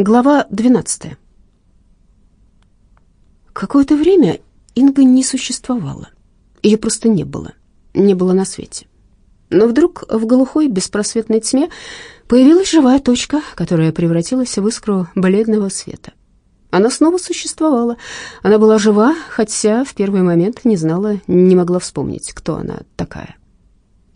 Глава 12. Какое-то время Инга не существовала. Ее просто не было. Не было на свете. Но вдруг в глухой беспросветной тьме появилась живая точка, которая превратилась в искру бледного света. Она снова существовала. Она была жива, хотя в первый момент не знала, не могла вспомнить, кто она такая.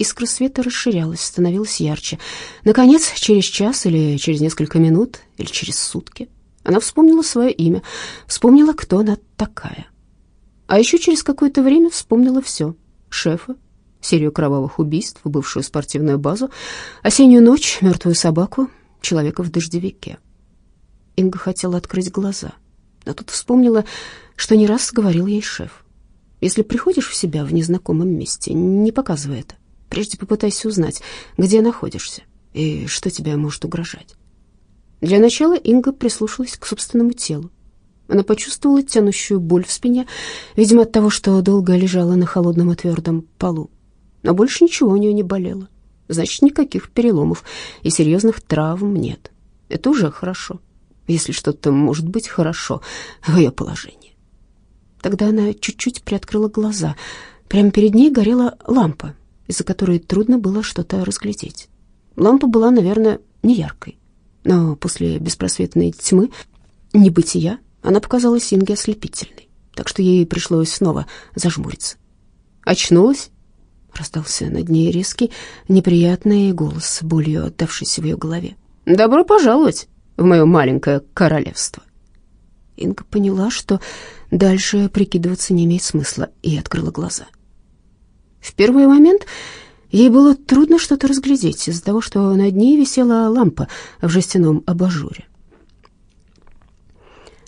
Искра света расширялась, становилась ярче. Наконец, через час или через несколько минут, или через сутки, она вспомнила свое имя, вспомнила, кто она такая. А еще через какое-то время вспомнила все. Шефа, серию кровавых убийств, бывшую спортивную базу, осеннюю ночь, мертвую собаку, человека в дождевике. Инга хотела открыть глаза, но тут вспомнила, что не раз говорил ей шеф. Если приходишь в себя в незнакомом месте, не показывай это. Прежде попытайся узнать, где находишься и что тебе может угрожать. Для начала Инга прислушалась к собственному телу. Она почувствовала тянущую боль в спине, видимо, от того, что долго лежала на холодном и твердом полу. Но больше ничего у нее не болело. Значит, никаких переломов и серьезных травм нет. Это уже хорошо, если что-то может быть хорошо в ее положении. Тогда она чуть-чуть приоткрыла глаза. Прямо перед ней горела лампа, из-за которой трудно было что-то разглядеть. Лампа была, наверное, неяркой, но после беспросветной тьмы, небытия, она показалась Инге ослепительной, так что ей пришлось снова зажмуриться. «Очнулась?» — раздался над ней резкий, неприятный голос, болью отдавшийся в ее голове. «Добро пожаловать в мое маленькое королевство!» Инга поняла, что дальше прикидываться не имеет смысла, и открыла глаза — в первый момент ей было трудно что-то разглядеть из-за того, что над ней висела лампа в жестяном абажуре.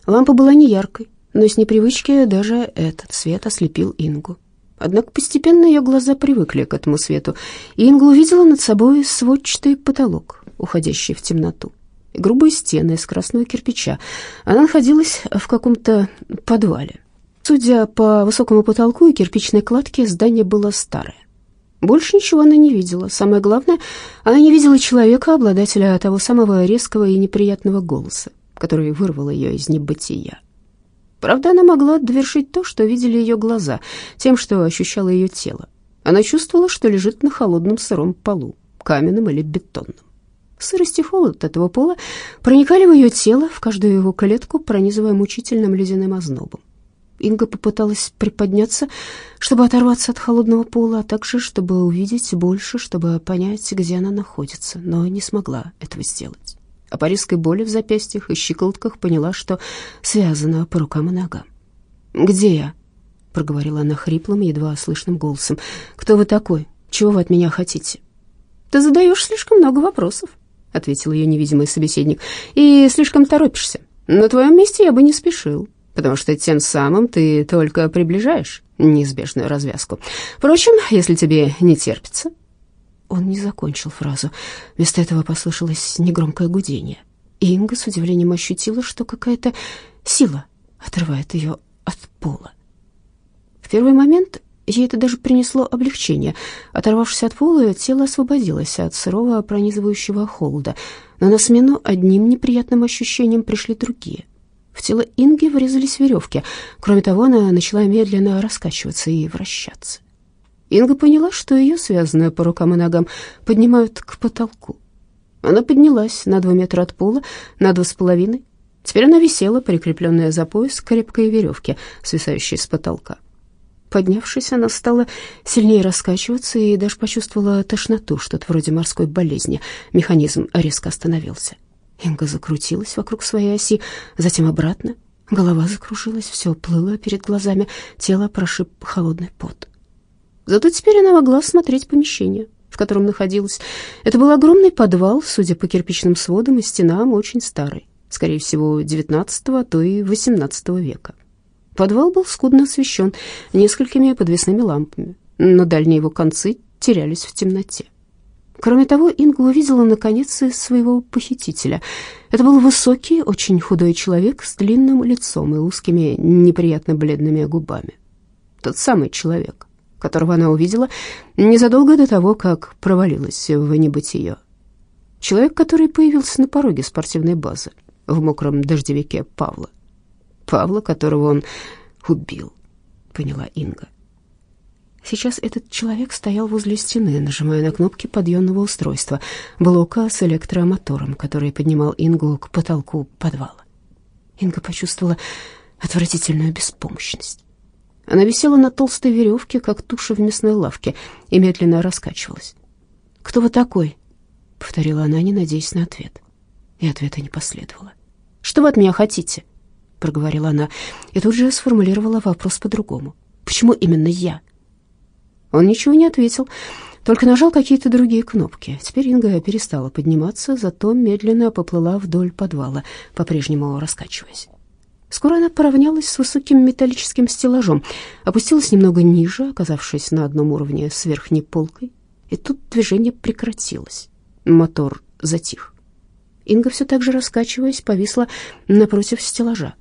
Лампа была не яркой, но с непривычки даже этот свет ослепил Ингу. Однако постепенно ее глаза привыкли к этому свету, и Инга увидела над собой сводчатый потолок, уходящий в темноту, грубые стены из красного кирпича. Она находилась в каком-то подвале. Судя по высокому потолку и кирпичной кладке, здание было старое. Больше ничего она не видела. Самое главное, она не видела человека, обладателя того самого резкого и неприятного голоса, который вырвал ее из небытия. Правда, она могла довершить то, что видели ее глаза, тем, что ощущало ее тело. Она чувствовала, что лежит на холодном сыром полу, каменном или бетонном. Сырость и холод этого пола проникали в ее тело, в каждую его клетку, пронизывая мучительным ледяным ознобом. Инга попыталась приподняться, чтобы оторваться от холодного пола, а также чтобы увидеть больше, чтобы понять, где она находится, но не смогла этого сделать. По резкой боли в запястьях и щиколотках поняла, что связана по рукам и ногам. «Где я?» — проговорила она хриплым, едва слышным голосом. «Кто вы такой? Чего вы от меня хотите?» «Ты задаешь слишком много вопросов», — ответил ее невидимый собеседник, — «и слишком торопишься. На твоем месте я бы не спешил потому что тем самым ты только приближаешь неизбежную развязку. Впрочем, если тебе не терпится...» Он не закончил фразу. Вместо этого послышалось негромкое гудение. И Инга с удивлением ощутила, что какая-то сила отрывает ее от пола. В первый момент ей это даже принесло облегчение. Оторвавшись от пола, тело освободилось от сырого пронизывающего холода, но на смену одним неприятным ощущениям пришли другие — в тело Инги врезались веревки. Кроме того, она начала медленно раскачиваться и вращаться. Инга поняла, что ее, связанную по рукам и ногам, поднимают к потолку. Она поднялась на два метра от пола, на два с половиной. Теперь она висела, прикрепленная за пояс крепкой веревке, свисающей с потолка. Поднявшись, она стала сильнее раскачиваться и даже почувствовала тошноту, что-то вроде морской болезни. Механизм резко остановился. Инга закрутилась вокруг своей оси, затем обратно. Голова закружилась, все плыло перед глазами, тело прошиб холодный пот. Зато теперь она могла смотреть помещение, в котором находилась. Это был огромный подвал, судя по кирпичным сводам и стенам, очень старый, скорее всего, XIX, а и XVIII века. Подвал был скудно освещен несколькими подвесными лампами, но дальние его концы терялись в темноте. Кроме того, Инга увидела наконец своего похитителя. Это был высокий, очень худой человек с длинным лицом и узкими, неприятно бледными губами. Тот самый человек, которого она увидела незадолго до того, как провалилась в небытие. Человек, который появился на пороге спортивной базы. в мокром дождевике Павла. Павла, которого он убил, поняла Инга. Сейчас этот человек стоял возле стены, нажимая на кнопки подъемного устройства, блока с электромотором, который поднимал Ингу к потолку подвала. Инга почувствовала отвратительную беспомощность. Она висела на толстой веревке, как туша в мясной лавке, и медленно раскачивалась. «Кто вы такой?» — повторила она, не надеясь на ответ. И ответа не последовало. «Что вы от меня хотите?» — проговорила она, и тут же сформулировала вопрос по-другому. «Почему именно я?» Он ничего не ответил, только нажал какие-то другие кнопки. Теперь Инга перестала подниматься, зато медленно поплыла вдоль подвала, по-прежнему раскачиваясь. Скоро она поравнялась с высоким металлическим стеллажом, опустилась немного ниже, оказавшись на одном уровне с верхней полкой, и тут движение прекратилось. Мотор затих. Инга все так же раскачиваясь повисла напротив стеллажа.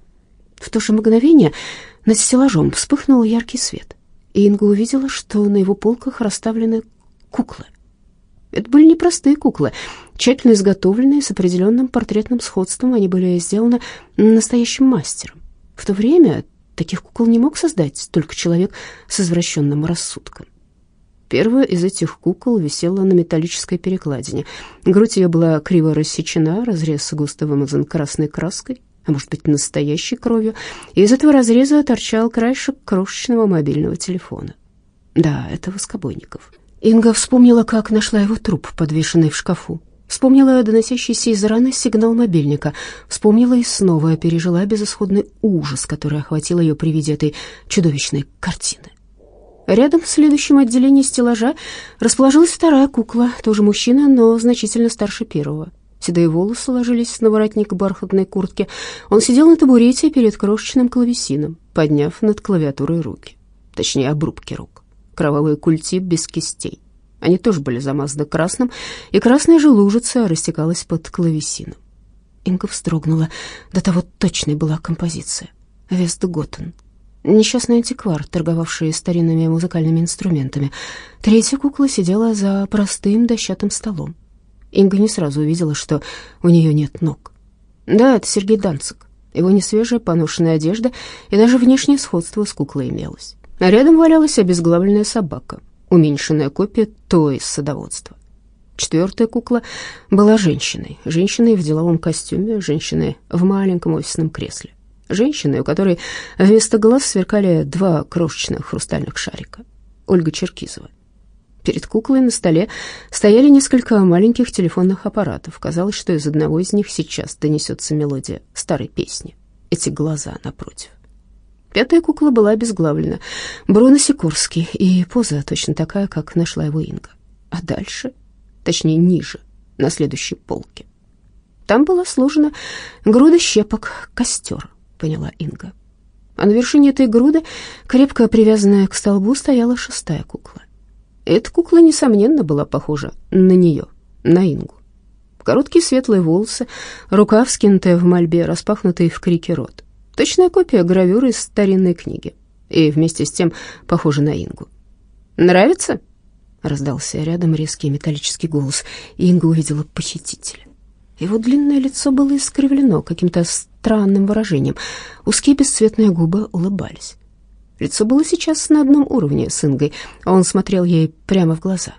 В то же мгновение над стеллажом вспыхнул яркий свет, и Инга увидела, что на его полках расставлены куклы. Это были непростые куклы, тщательно изготовленные, с определенным портретным сходством. Они были сделаны настоящим мастером. В то время таких кукол не мог создать только человек с извращенным рассудком. Первая из этих кукол висела на металлической перекладине. Грудь ее была криво рассечена, разрез густо вымазан красной краской, а может быть, настоящей кровью, и из этого разреза торчал краешек крошечного мобильного телефона. Да, это Воскобойников. Инга вспомнила, как нашла его труп, подвешенный в шкафу. Вспомнила доносящийся из раны сигнал мобильника. Вспомнила и снова пережила безысходный ужас, который охватил ее при виде этой чудовищной картины. Рядом в следующем отделении стеллажа расположилась вторая кукла, тоже мужчина, но значительно старше первого. Седые волосы ложились на воротник бархатной куртки. Он сидел на табурете перед крошечным клавесином, подняв над клавиатурой руки. Точнее, обрубки рук кровавые культи без кистей. Они тоже были замазаны красным, и красная же лужица растекалась под клавесином. Инга вздрогнула. До того точной была композиция. Вестготтен. Несчастный антиквар, торговавший старинными музыкальными инструментами. Третья кукла сидела за простым дощатым столом. Инга не сразу увидела, что у нее нет ног. Да, это Сергей Данцик. Его несвежая поношенная одежда и даже внешнее сходство с куклой имелось. А рядом валялась обезглавленная собака, уменьшенная копия той из садоводства. Четвертая кукла была женщиной, женщиной в деловом костюме, женщиной в маленьком офисном кресле, женщиной, у которой вместо глаз сверкали два крошечных хрустальных шарика. Ольга Черкизова. Перед куклой на столе стояли несколько маленьких телефонных аппаратов. Казалось, что из одного из них сейчас донесется мелодия старой песни. Эти глаза напротив. Пятая кукла была обезглавлена. Бруно Сикорский, и поза точно такая, как нашла его Инга. А дальше, точнее ниже, на следующей полке. Там была сложена груда щепок костер, поняла Инга. А на вершине этой груды, крепко привязанная к столбу, стояла шестая кукла. Эта кукла, несомненно, была похожа на нее, на Ингу. Короткие светлые волосы, рука вскинутая в мольбе, распахнутый в крике рот. Точная копия гравюры из старинной книги. И вместе с тем похожа на Ингу. «Нравится?» — раздался рядом резкий металлический голос, Инга увидела похитителя. Его длинное лицо было искривлено каким-то странным выражением. Узкие бесцветные губы улыбались. Лицо было сейчас на одном уровне с Ингой, он смотрел ей прямо в глаза.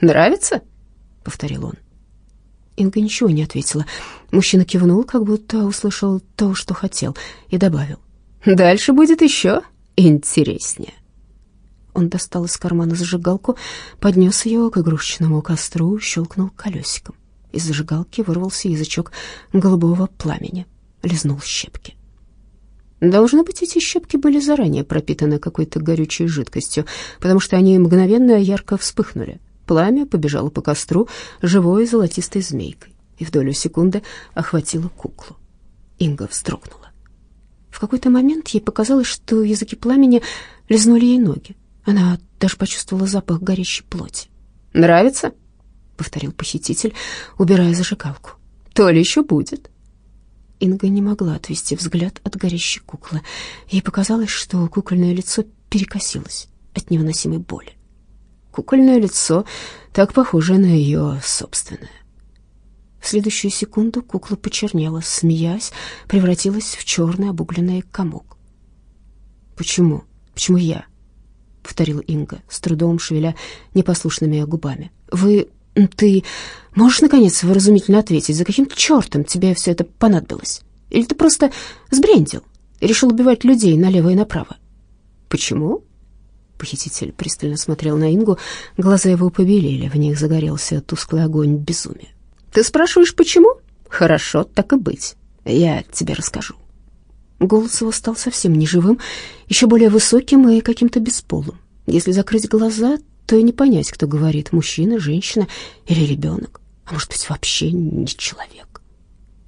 «Нравится?» — повторил он. Инга ничего не ответила. Мужчина кивнул, как будто услышал то, что хотел, и добавил. «Дальше будет еще интереснее». Он достал из кармана зажигалку, поднес ее к игрушечному костру, щелкнул колесиком. Из зажигалки вырвался язычок голубого пламени, лизнул щепки. Должно быть, эти щепки были заранее пропитаны какой-то горючей жидкостью, потому что они мгновенно ярко вспыхнули. Пламя побежало по костру живой золотистой змейкой и в долю секунды охватило куклу. Инга вздрогнула. В какой-то момент ей показалось, что языки пламени лизнули ей ноги. Она даже почувствовала запах горящей плоти. «Нравится?» — повторил похититель, убирая зажигалку. «То ли еще будет». Инга не могла отвести взгляд от горящей куклы. Ей показалось, что кукольное лицо перекосилось от невыносимой боли кукольное лицо, так похожее на ее собственное. В следующую секунду кукла почернела, смеясь, превратилась в черный обугленный комок. «Почему? Почему я?» — повторила Инга, с трудом шевеля непослушными губами. «Вы... ты можешь, наконец, выразумительно ответить, за каким чертом тебе все это понадобилось? Или ты просто сбрендил и решил убивать людей налево и направо?» «Почему?» Похититель пристально смотрел на Ингу, глаза его побелели, в них загорелся тусклый огонь безумия. «Ты спрашиваешь, почему? Хорошо, так и быть. Я тебе расскажу». Голос его стал совсем неживым, еще более высоким и каким-то бесполым. Если закрыть глаза, то и не понять, кто говорит, мужчина, женщина или ребенок, а может быть, вообще не человек.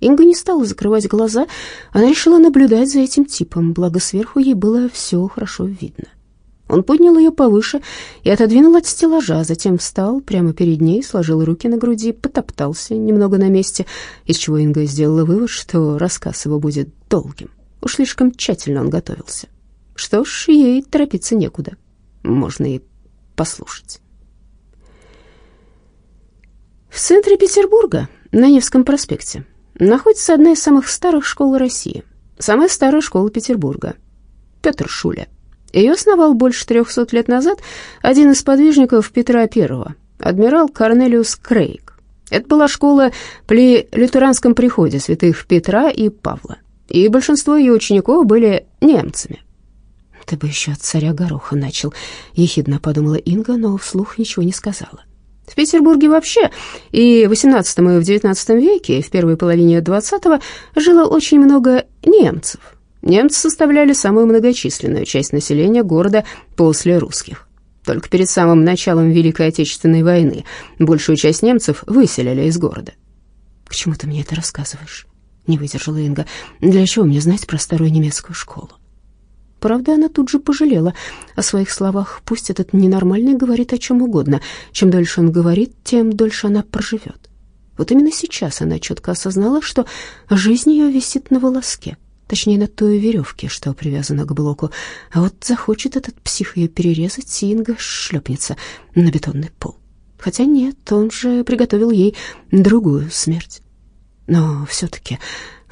Инга не стала закрывать глаза, она решила наблюдать за этим типом, благо сверху ей было все хорошо видно. Он поднял ее повыше и отодвинул от стеллажа, затем встал прямо перед ней, сложил руки на груди, потоптался немного на месте, из чего Инга сделала вывод, что рассказ его будет долгим. Уж слишком тщательно он готовился. Что ж, ей торопиться некуда. Можно и послушать. В центре Петербурга, на Невском проспекте, находится одна из самых старых школ России. Самая старая школа Петербурга. Петр Шуля. Ее основал больше трехсот лет назад один из подвижников Петра I, адмирал Корнелиус Крейг. Это была школа при лютеранском приходе святых Петра и Павла, и большинство ее учеников были немцами. «Ты бы еще от царя Гороха начал», — ехидно подумала Инга, но вслух ничего не сказала. В Петербурге вообще и в XVIII и в XIX веке, и в первой половине XX жило очень много немцев — Немцы составляли самую многочисленную часть населения города после русских. Только перед самым началом Великой Отечественной войны большую часть немцев выселили из города. «К чему ты мне это рассказываешь?» — не выдержала Инга. «Для чего мне знать про старую немецкую школу?» Правда, она тут же пожалела о своих словах. Пусть этот ненормальный говорит о чем угодно. Чем дольше он говорит, тем дольше она проживет. Вот именно сейчас она четко осознала, что жизнь ее висит на волоске — точнее, на той веревке, что привязана к блоку. А вот захочет этот псих ее перерезать, Синга шлепнется на бетонный пол. Хотя нет, он же приготовил ей другую смерть. Но все-таки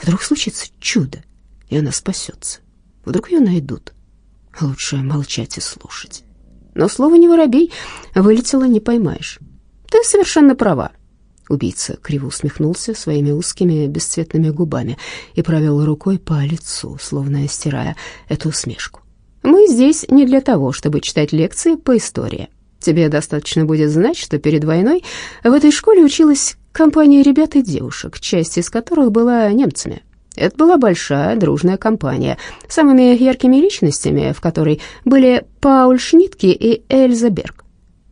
вдруг случится чудо, и она спасется. Вдруг ее найдут. Лучше молчать и слушать. Но слово «не воробей» вылетело не поймаешь. Ты совершенно права. Убийца криво усмехнулся своими узкими бесцветными губами и провел рукой по лицу, словно стирая эту усмешку. «Мы здесь не для того, чтобы читать лекции по истории. Тебе достаточно будет знать, что перед войной в этой школе училась компания ребят и девушек, часть из которых была немцами. Это была большая дружная компания, самыми яркими личностями, в которой были Пауль Шнитке и Эльза Берг.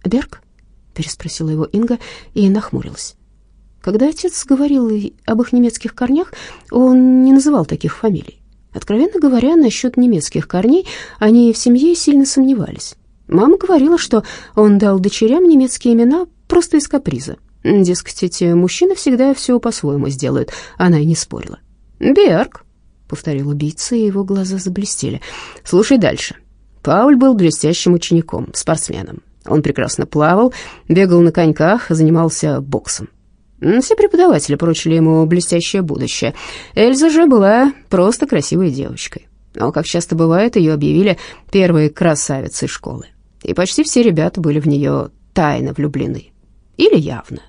«Берг?» — переспросила его Инга и нахмурилась. Когда отец говорил об их немецких корнях, он не называл таких фамилий. Откровенно говоря, насчет немецких корней они в семье сильно сомневались. Мама говорила, что он дал дочерям немецкие имена просто из каприза. Дескать, эти мужчины всегда все по-своему сделают, она и не спорила. «Берг», — повторил убийца, и его глаза заблестели. «Слушай дальше. Пауль был блестящим учеником, спортсменом. Он прекрасно плавал, бегал на коньках, занимался боксом. Все преподаватели поручили ему блестящее будущее. Эльза же была просто красивой девочкой. Но, как часто бывает, ее объявили первой красавицей школы. И почти все ребята были в нее тайно влюблены. Или явно.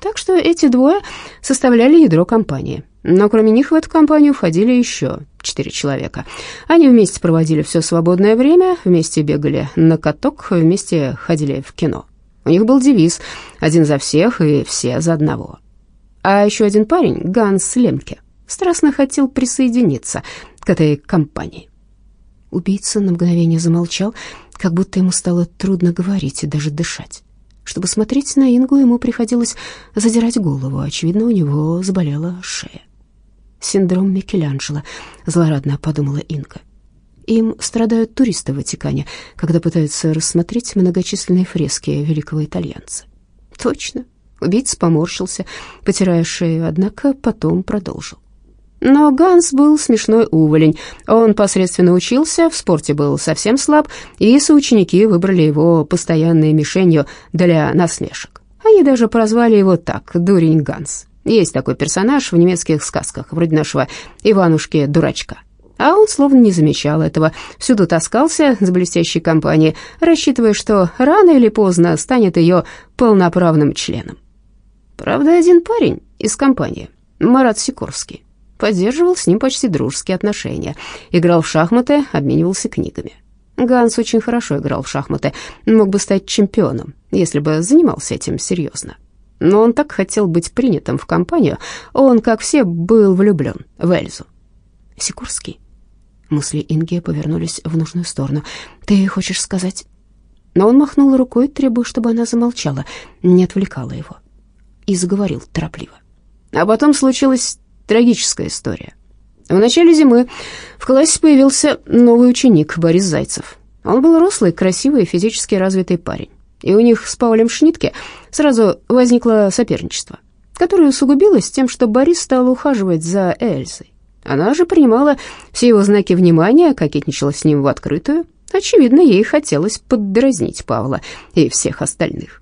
Так что эти двое составляли ядро компании. Но кроме них в эту компанию входили еще четыре человека. Они вместе проводили все свободное время, вместе бегали на каток, вместе ходили в кино. У них был девиз «Один за всех и все за одного». А еще один парень, Ганс Лемке, страстно хотел присоединиться к этой компании. Убийца на мгновение замолчал, как будто ему стало трудно говорить и даже дышать. Чтобы смотреть на Ингу, ему приходилось задирать голову. Очевидно, у него заболела шея. «Синдром Микеланджело», — злорадно подумала Инга. Им страдают туристы в Ватикане, когда пытаются рассмотреть многочисленные фрески великого итальянца. Точно. Убийца поморщился, потирая шею, однако потом продолжил. Но Ганс был смешной уволень. Он посредственно учился, в спорте был совсем слаб, и соученики выбрали его постоянной мишенью для насмешек. Они даже прозвали его так «Дурень Ганс». Есть такой персонаж в немецких сказках, вроде нашего Иванушки-дурачка. А он словно не замечал этого, всюду таскался с блестящей компанией, рассчитывая, что рано или поздно станет ее полноправным членом. Правда, один парень из компании, Марат Сикорский, поддерживал с ним почти дружеские отношения, играл в шахматы, обменивался книгами. Ганс очень хорошо играл в шахматы, мог бы стать чемпионом, если бы занимался этим серьезно. Но он так хотел быть принятым в компанию, он, как все, был влюблен в Эльзу. Сикорский. Мысли Инги повернулись в нужную сторону. «Ты хочешь сказать...» Но он махнул рукой, требуя, чтобы она замолчала, не отвлекала его. И заговорил торопливо. А потом случилась трагическая история. В начале зимы в классе появился новый ученик, Борис Зайцев. Он был рослый, красивый и физически развитый парень. И у них с Паулем Шнитке сразу возникло соперничество, которое усугубилось тем, что Борис стал ухаживать за Эльзой. Она же принимала все его знаки внимания, кокетничала с ним в открытую. Очевидно, ей хотелось поддразнить Павла и всех остальных.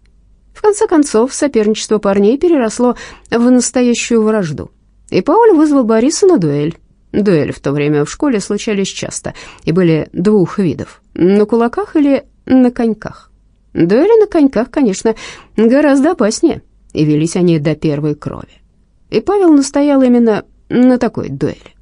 В конце концов, соперничество парней переросло в настоящую вражду. И Пауль вызвал Бориса на дуэль. Дуэли в то время в школе случались часто и были двух видов – на кулаках или на коньках. Дуэли на коньках, конечно, гораздо опаснее, и велись они до первой крови. И Павел настоял именно на такой дуэли.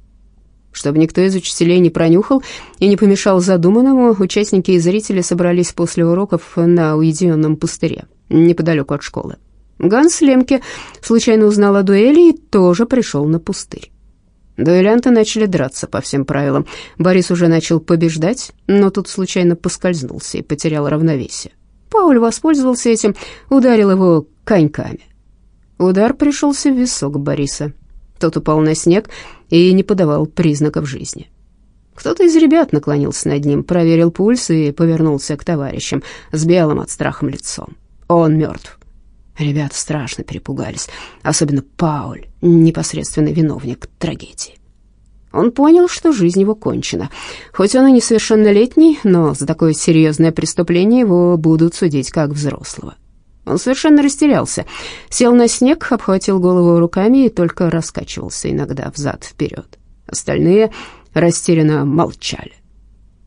Чтобы никто из учителей не пронюхал и не помешал задуманному, участники и зрители собрались после уроков на уединенном пустыре, неподалеку от школы. Ганс Лемке случайно узнал о дуэли и тоже пришел на пустырь. Дуэлянты начали драться по всем правилам. Борис уже начал побеждать, но тут случайно поскользнулся и потерял равновесие. Пауль воспользовался этим, ударил его коньками. Удар пришелся в висок Бориса. Тот упал на снег и не подавал признаков жизни. Кто-то из ребят наклонился над ним, проверил пульс и повернулся к товарищам с белым от страха лицом. Он мертв. Ребята страшно перепугались, особенно Пауль, непосредственный виновник трагедии. Он понял, что жизнь его кончена. Хоть он и несовершеннолетний, но за такое серьезное преступление его будут судить как взрослого. Он совершенно растерялся, сел на снег, обхватил голову руками и только раскачивался иногда взад-вперед. Остальные растерянно молчали.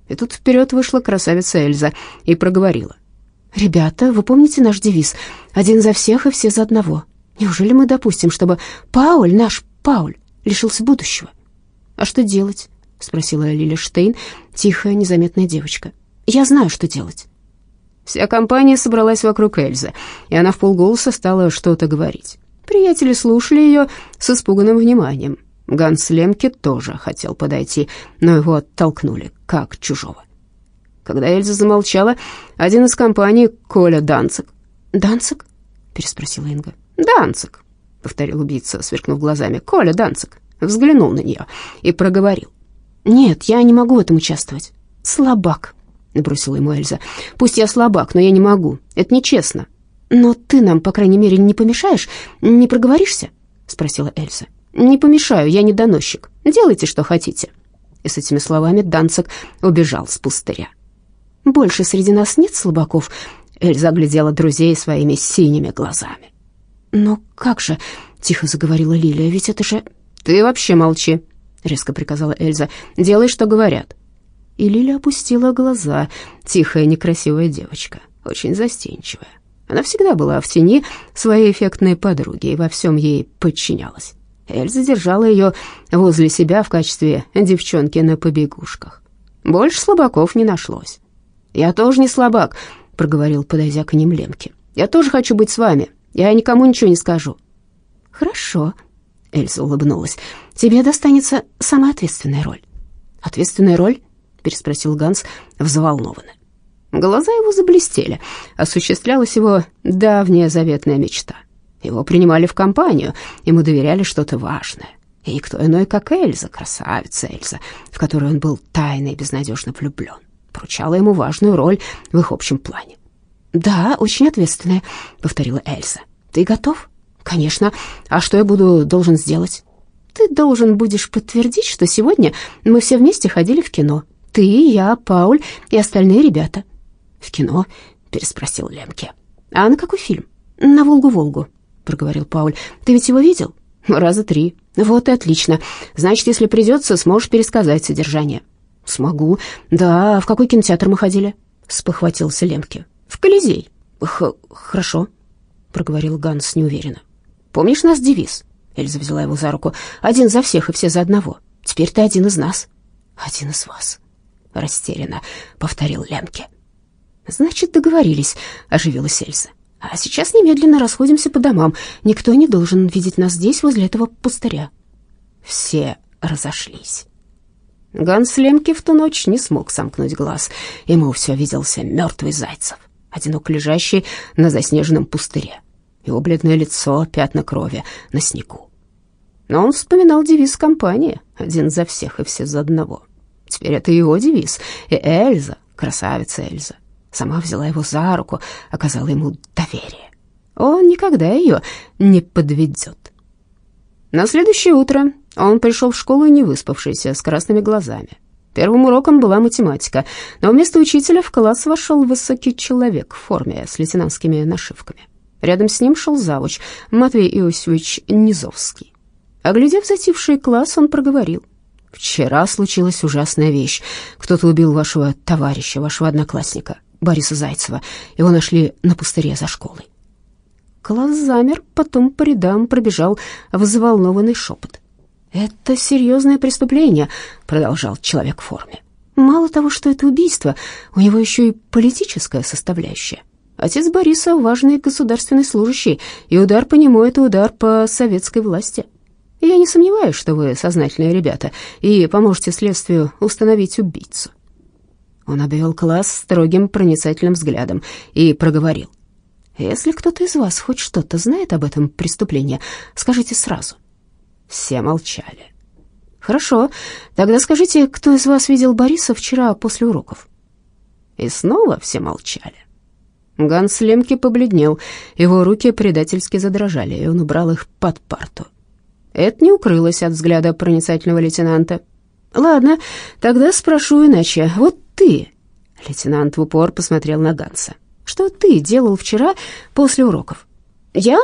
И тут вперед вышла красавица Эльза и проговорила. «Ребята, вы помните наш девиз? Один за всех и все за одного. Неужели мы допустим, чтобы Пауль, наш Пауль, лишился будущего?» «А что делать?» — спросила Лиля Штейн, тихая, незаметная девочка. «Я знаю, что делать». Вся компания собралась вокруг Эльзы, и она в полголоса стала что-то говорить. Приятели слушали ее с испуганным вниманием. Ганс Лемке тоже хотел подойти, но его оттолкнули, как чужого. Когда Эльза замолчала, один из компаний, Коля Данцик. «Данцик?» — переспросила Инга. «Данцик», — повторил убийца, сверкнув глазами. «Коля Данцик» взглянул на нее и проговорил. «Нет, я не могу в этом участвовать. Слабак», — бросила ему Эльза. «Пусть я слабак, но я не могу. Это нечестно». «Но ты нам, по крайней мере, не помешаешь? Не проговоришься?» — спросила Эльза. «Не помешаю, я не доносчик. Делайте, что хотите». И с этими словами Данцик убежал с пустыря. Больше среди нас нет слабаков?» Эльза глядела друзей своими синими глазами. «Но как же?» — тихо заговорила Лилия. «Ведь это же...» «Ты вообще молчи», — резко приказала Эльза. «Делай, что говорят». И Лилия опустила глаза. Тихая, некрасивая девочка, очень застенчивая. Она всегда была в тени своей эффектной подруги и во всем ей подчинялась. Эльза держала ее возле себя в качестве девчонки на побегушках. Больше слабаков не нашлось. «Я тоже не слабак», — проговорил, подойдя к ним Лемке. «Я тоже хочу быть с вами. Я никому ничего не скажу». «Хорошо», — Эльза улыбнулась. «Тебе достанется самая ответственная роль». «Ответственная роль?» — переспросил Ганс взволнованно. Глаза его заблестели. Осуществлялась его давняя заветная мечта. Его принимали в компанию, ему доверяли что-то важное. И никто иной, как Эльза, красавица Эльза, в которую он был тайно и безнадежно влюблен поручала ему важную роль в их общем плане. «Да, очень ответственная», — повторила Эльза. «Ты готов?» «Конечно. А что я буду должен сделать?» «Ты должен будешь подтвердить, что сегодня мы все вместе ходили в кино. Ты, я, Пауль и остальные ребята». «В кино?» — переспросил Лемке. «А на какой фильм?» «На Волгу-Волгу», — проговорил Пауль. «Ты ведь его видел?» Раза три. Вот и отлично. Значит, если придется, сможешь пересказать содержание. Смогу. Да, в какой кинотеатр мы ходили? Спохватился Лемке. В Колизей. Хорошо, проговорил Ганс неуверенно. Помнишь наш девиз? Эльза взяла его за руку. Один за всех и все за одного. Теперь ты один из нас. Один из вас. Растерянно повторил Лемке. Значит, договорились, оживилась Эльза. А сейчас немедленно расходимся по домам. Никто не должен видеть нас здесь, возле этого пустыря. Все разошлись. Ганс Лемке в ту ночь не смог сомкнуть глаз. Ему все виделся мертвый Зайцев, одиноко лежащий на заснеженном пустыре. Его бледное лицо, пятна крови на снегу. Но он вспоминал девиз компании «Один за всех и все за одного». Теперь это его девиз, и Эльза, красавица Эльза, сама взяла его за руку, оказала ему доверие. Он никогда ее не подведет. На следующее утро он пришел в школу не выспавшийся, с красными глазами. Первым уроком была математика, но вместо учителя в класс вошел высокий человек в форме с лейтенантскими нашивками. Рядом с ним шел завуч Матвей Иосифович Низовский. Оглядев затихший класс, он проговорил. «Вчера случилась ужасная вещь. Кто-то убил вашего товарища, вашего одноклассника. Бориса Зайцева. Его нашли на пустыре за школой. Класс замер, потом по рядам пробежал взволнованный шепот. «Это серьезное преступление», — продолжал человек в форме. «Мало того, что это убийство, у него еще и политическая составляющая. Отец Бориса — важный государственный служащий, и удар по нему — это удар по советской власти. Я не сомневаюсь, что вы сознательные ребята и поможете следствию установить убийцу». Он обвел класс строгим проницательным взглядом и проговорил. «Если кто-то из вас хоть что-то знает об этом преступлении, скажите сразу». Все молчали. «Хорошо, тогда скажите, кто из вас видел Бориса вчера после уроков?» И снова все молчали. Ганс Лемке побледнел, его руки предательски задрожали, и он убрал их под парту. Это не укрылось от взгляда проницательного лейтенанта. «Ладно, тогда спрошу иначе. Вот ты?» Лейтенант в упор посмотрел на Ганса. «Что ты делал вчера после уроков?» «Я?»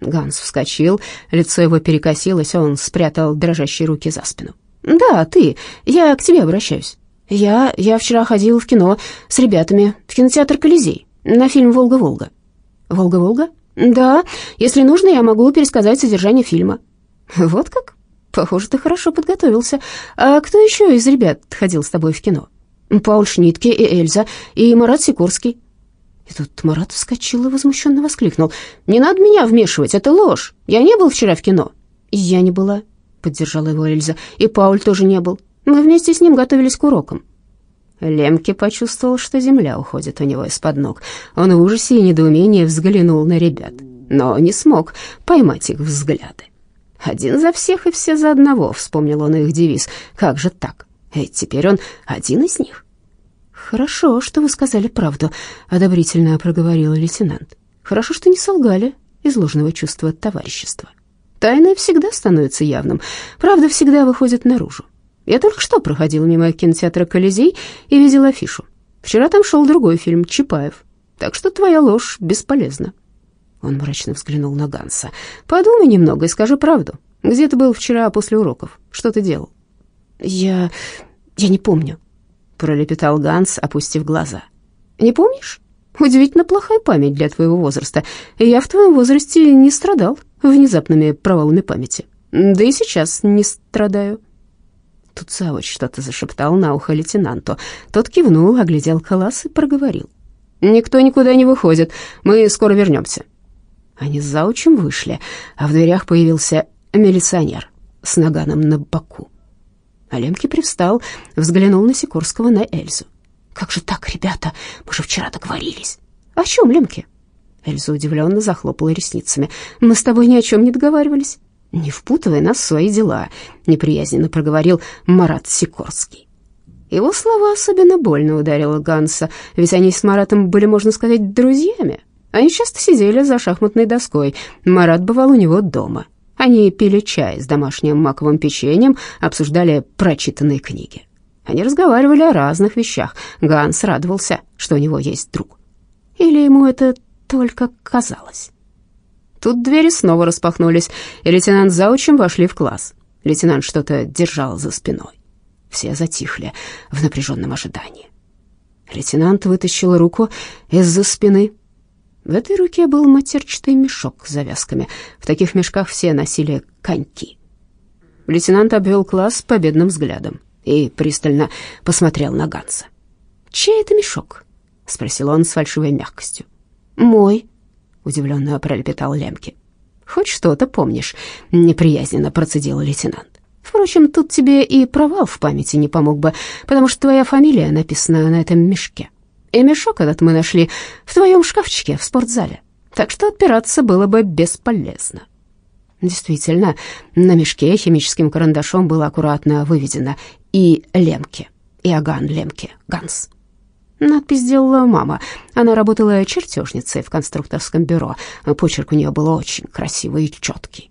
Ганс вскочил, лицо его перекосилось, он спрятал дрожащие руки за спину. «Да, ты. Я к тебе обращаюсь. Я, я вчера ходил в кино с ребятами в кинотеатр «Колизей» на фильм «Волга-Волга». «Волга-Волга»? Да, если нужно, я могу пересказать содержание фильма». «Вот как? Похоже, ты хорошо подготовился. А кто еще из ребят ходил с тобой в кино?» Пауль Шнитке и Эльза, и Марат Сикорский». И тут Марат вскочил и возмущенно воскликнул. «Не надо меня вмешивать, это ложь. Я не был вчера в кино». «И я не была», — поддержала его Эльза. «И Пауль тоже не был. Мы вместе с ним готовились к урокам». Лемке почувствовал, что земля уходит у него из-под ног. Он в ужасе и недоумении взглянул на ребят, но не смог поймать их взгляды. «Один за всех и все за одного», — вспомнил он их девиз. «Как же так? Ведь теперь он один из них. «Хорошо, что вы сказали правду», — одобрительно проговорил лейтенант. «Хорошо, что не солгали из ложного чувства товарищества. Тайное всегда становится явным, правда всегда выходит наружу. Я только что проходил мимо кинотеатра «Колизей» и видел афишу. Вчера там шел другой фильм «Чапаев», так что твоя ложь бесполезна». Он мрачно взглянул на Ганса. «Подумай немного и скажи правду. Где ты был вчера после уроков? Что ты делал?» «Я... я не помню», — пролепетал Ганс, опустив глаза. «Не помнишь? Удивительно плохая память для твоего возраста. Я в твоем возрасте не страдал внезапными провалами памяти. Да и сейчас не страдаю». Тут завуч что-то зашептал на ухо лейтенанту. Тот кивнул, оглядел класс и проговорил. «Никто никуда не выходит, мы скоро вернемся». Они с заучем вышли, а в дверях появился милиционер с наганом на боку. А Лемке привстал, взглянул на Сикорского, на Эльзу. «Как же так, ребята? Мы же вчера договорились». «О чем, Лемке?» Эльза удивленно захлопала ресницами. «Мы с тобой ни о чем не договаривались». «Не впутывай нас в свои дела», — неприязненно проговорил Марат Сикорский. Его слова особенно больно ударило Ганса, ведь они с Маратом были, можно сказать, друзьями. Они часто сидели за шахматной доской. Марат бывал у него дома. Они пили чай с домашним маковым печеньем, обсуждали прочитанные книги. Они разговаривали о разных вещах. Ганс радовался, что у него есть друг. Или ему это только казалось? Тут двери снова распахнулись, и лейтенант заучим вошли в класс. Лейтенант что-то держал за спиной. Все затихли в напряженном ожидании. Лейтенант вытащил руку из-за спины. В этой руке был матерчатый мешок с завязками. В таких мешках все носили коньки. Лейтенант обвел класс победным взглядом и пристально посмотрел на Ганса. «Чей это мешок?» — спросил он с фальшивой мягкостью. «Мой», — удивленно пролепетал Лемки. «Хоть что-то помнишь», — неприязненно процедил лейтенант. «Впрочем, тут тебе и провал в памяти не помог бы, потому что твоя фамилия написана на этом мешке. И мешок этот мы нашли в твоем шкафчике в спортзале, так что отпираться было бы бесполезно». Действительно, на мешке химическим карандашом было аккуратно выведено и Лемке, Иоганн Лемке, Ганс. Надпись сделала мама. Она работала чертежницей в конструкторском бюро. Почерк у нее был очень красивый и четкий.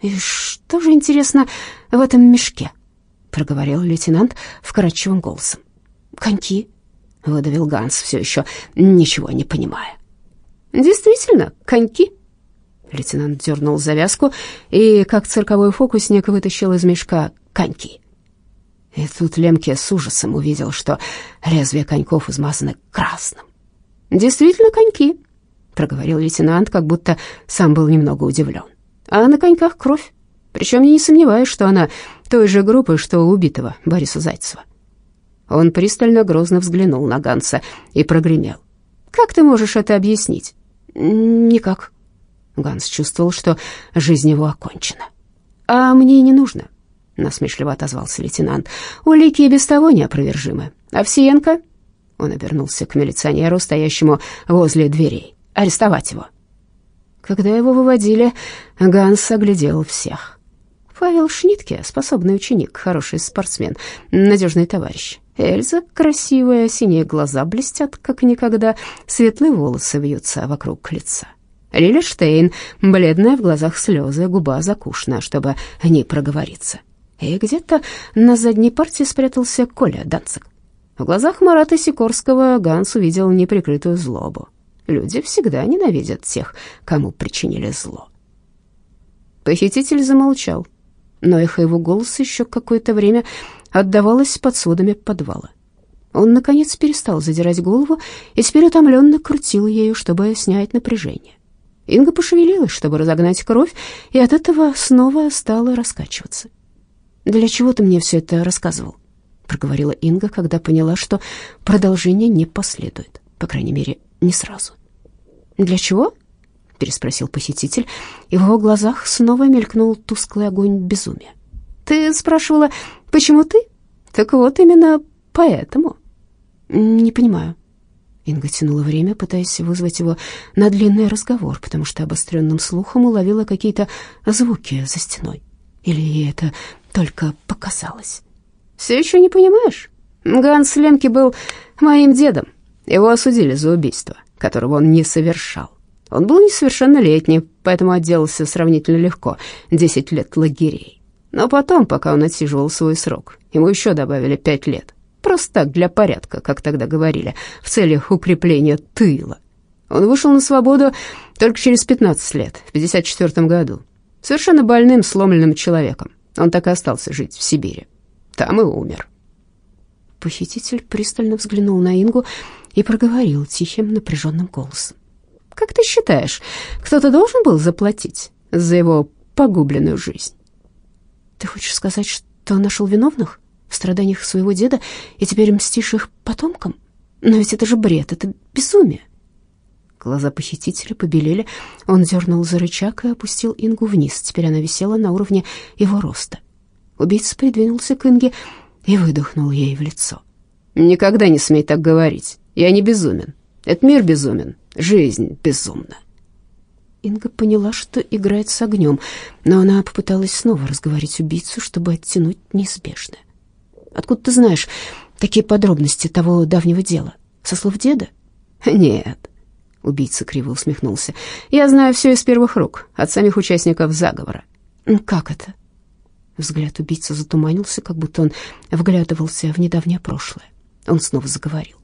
«И что же, интересно, в этом мешке?» — проговорил лейтенант вкрадчивым голосом. «Коньки», — выдавил Ганс, все еще ничего не понимая. «Действительно, коньки». Лейтенант дернул завязку и, как цирковой фокусник, вытащил из мешка коньки. И тут Лемке с ужасом увидел, что лезвия коньков измазаны красным. «Действительно коньки», — проговорил лейтенант, как будто сам был немного удивлен. «А на коньках кровь. Причем я не сомневаюсь, что она той же группы, что у убитого Бориса Зайцева». Он пристально грозно взглянул на Ганса и прогремел. «Как ты можешь это объяснить?» «Никак». Ганс чувствовал, что жизнь его окончена. «А мне не нужно насмешливо отозвался лейтенант. Улики и без того неопровержимы. Овсиенко? Он обернулся к милиционеру, стоящему возле дверей. Арестовать его. Когда его выводили, Ганс оглядел всех. Павел Шнитке, способный ученик, хороший спортсмен, надежный товарищ. Эльза, красивая, синие глаза блестят, как никогда, светлые волосы вьются вокруг лица. Лиля Штейн, бледная, в глазах слезы, губа закушена, чтобы не проговориться и где-то на задней парте спрятался Коля Данцик. В глазах Марата Сикорского Ганс увидел неприкрытую злобу. Люди всегда ненавидят тех, кому причинили зло. Похититель замолчал, но эхо его голоса еще какое-то время отдавалось под сводами подвала. Он, наконец, перестал задирать голову и теперь утомленно крутил ею, чтобы снять напряжение. Инга пошевелилась, чтобы разогнать кровь, и от этого снова стала раскачиваться. «Для чего ты мне все это рассказывал?» — проговорила Инга, когда поняла, что продолжение не последует, по крайней мере, не сразу. «Для чего?» — переспросил посетитель, и в его глазах снова мелькнул тусклый огонь безумия. «Ты спрашивала, почему ты? Так вот именно поэтому». «Не понимаю». Инга тянула время, пытаясь вызвать его на длинный разговор, потому что обостренным слухом уловила какие-то звуки за стеной. Или это только показалось. «Все еще не понимаешь? Ганс Лемки был моим дедом. Его осудили за убийство, которого он не совершал. Он был несовершеннолетний, поэтому отделался сравнительно легко, десять лет лагерей. Но потом, пока он отсиживал свой срок, ему еще добавили пять лет. Просто так, для порядка, как тогда говорили, в целях укрепления тыла. Он вышел на свободу только через 15 лет, в 54 году. Совершенно больным, сломленным человеком. Он так и остался жить в Сибири. Там и умер. Похититель пристально взглянул на Ингу и проговорил тихим, напряженным голосом. «Как ты считаешь, кто-то должен был заплатить за его погубленную жизнь?» «Ты хочешь сказать, что нашел виновных в страданиях своего деда и теперь мстишь их потомкам? Но ведь это же бред, это безумие!» Глаза похитителя побелели. Он дернул за рычаг и опустил Ингу вниз. Теперь она висела на уровне его роста. Убийца придвинулся к Инге и выдохнул ей в лицо. «Никогда не смей так говорить. Я не безумен. Этот мир безумен. Жизнь безумна». Инга поняла, что играет с огнем, но она попыталась снова разговорить убийцу, чтобы оттянуть неизбежное. «Откуда ты знаешь такие подробности того давнего дела? Со слов деда?» «Нет, Убийца криво усмехнулся. «Я знаю все из первых рук, от самих участников заговора». «Как это?» Взгляд убийцы затуманился, как будто он вглядывался в недавнее прошлое. Он снова заговорил.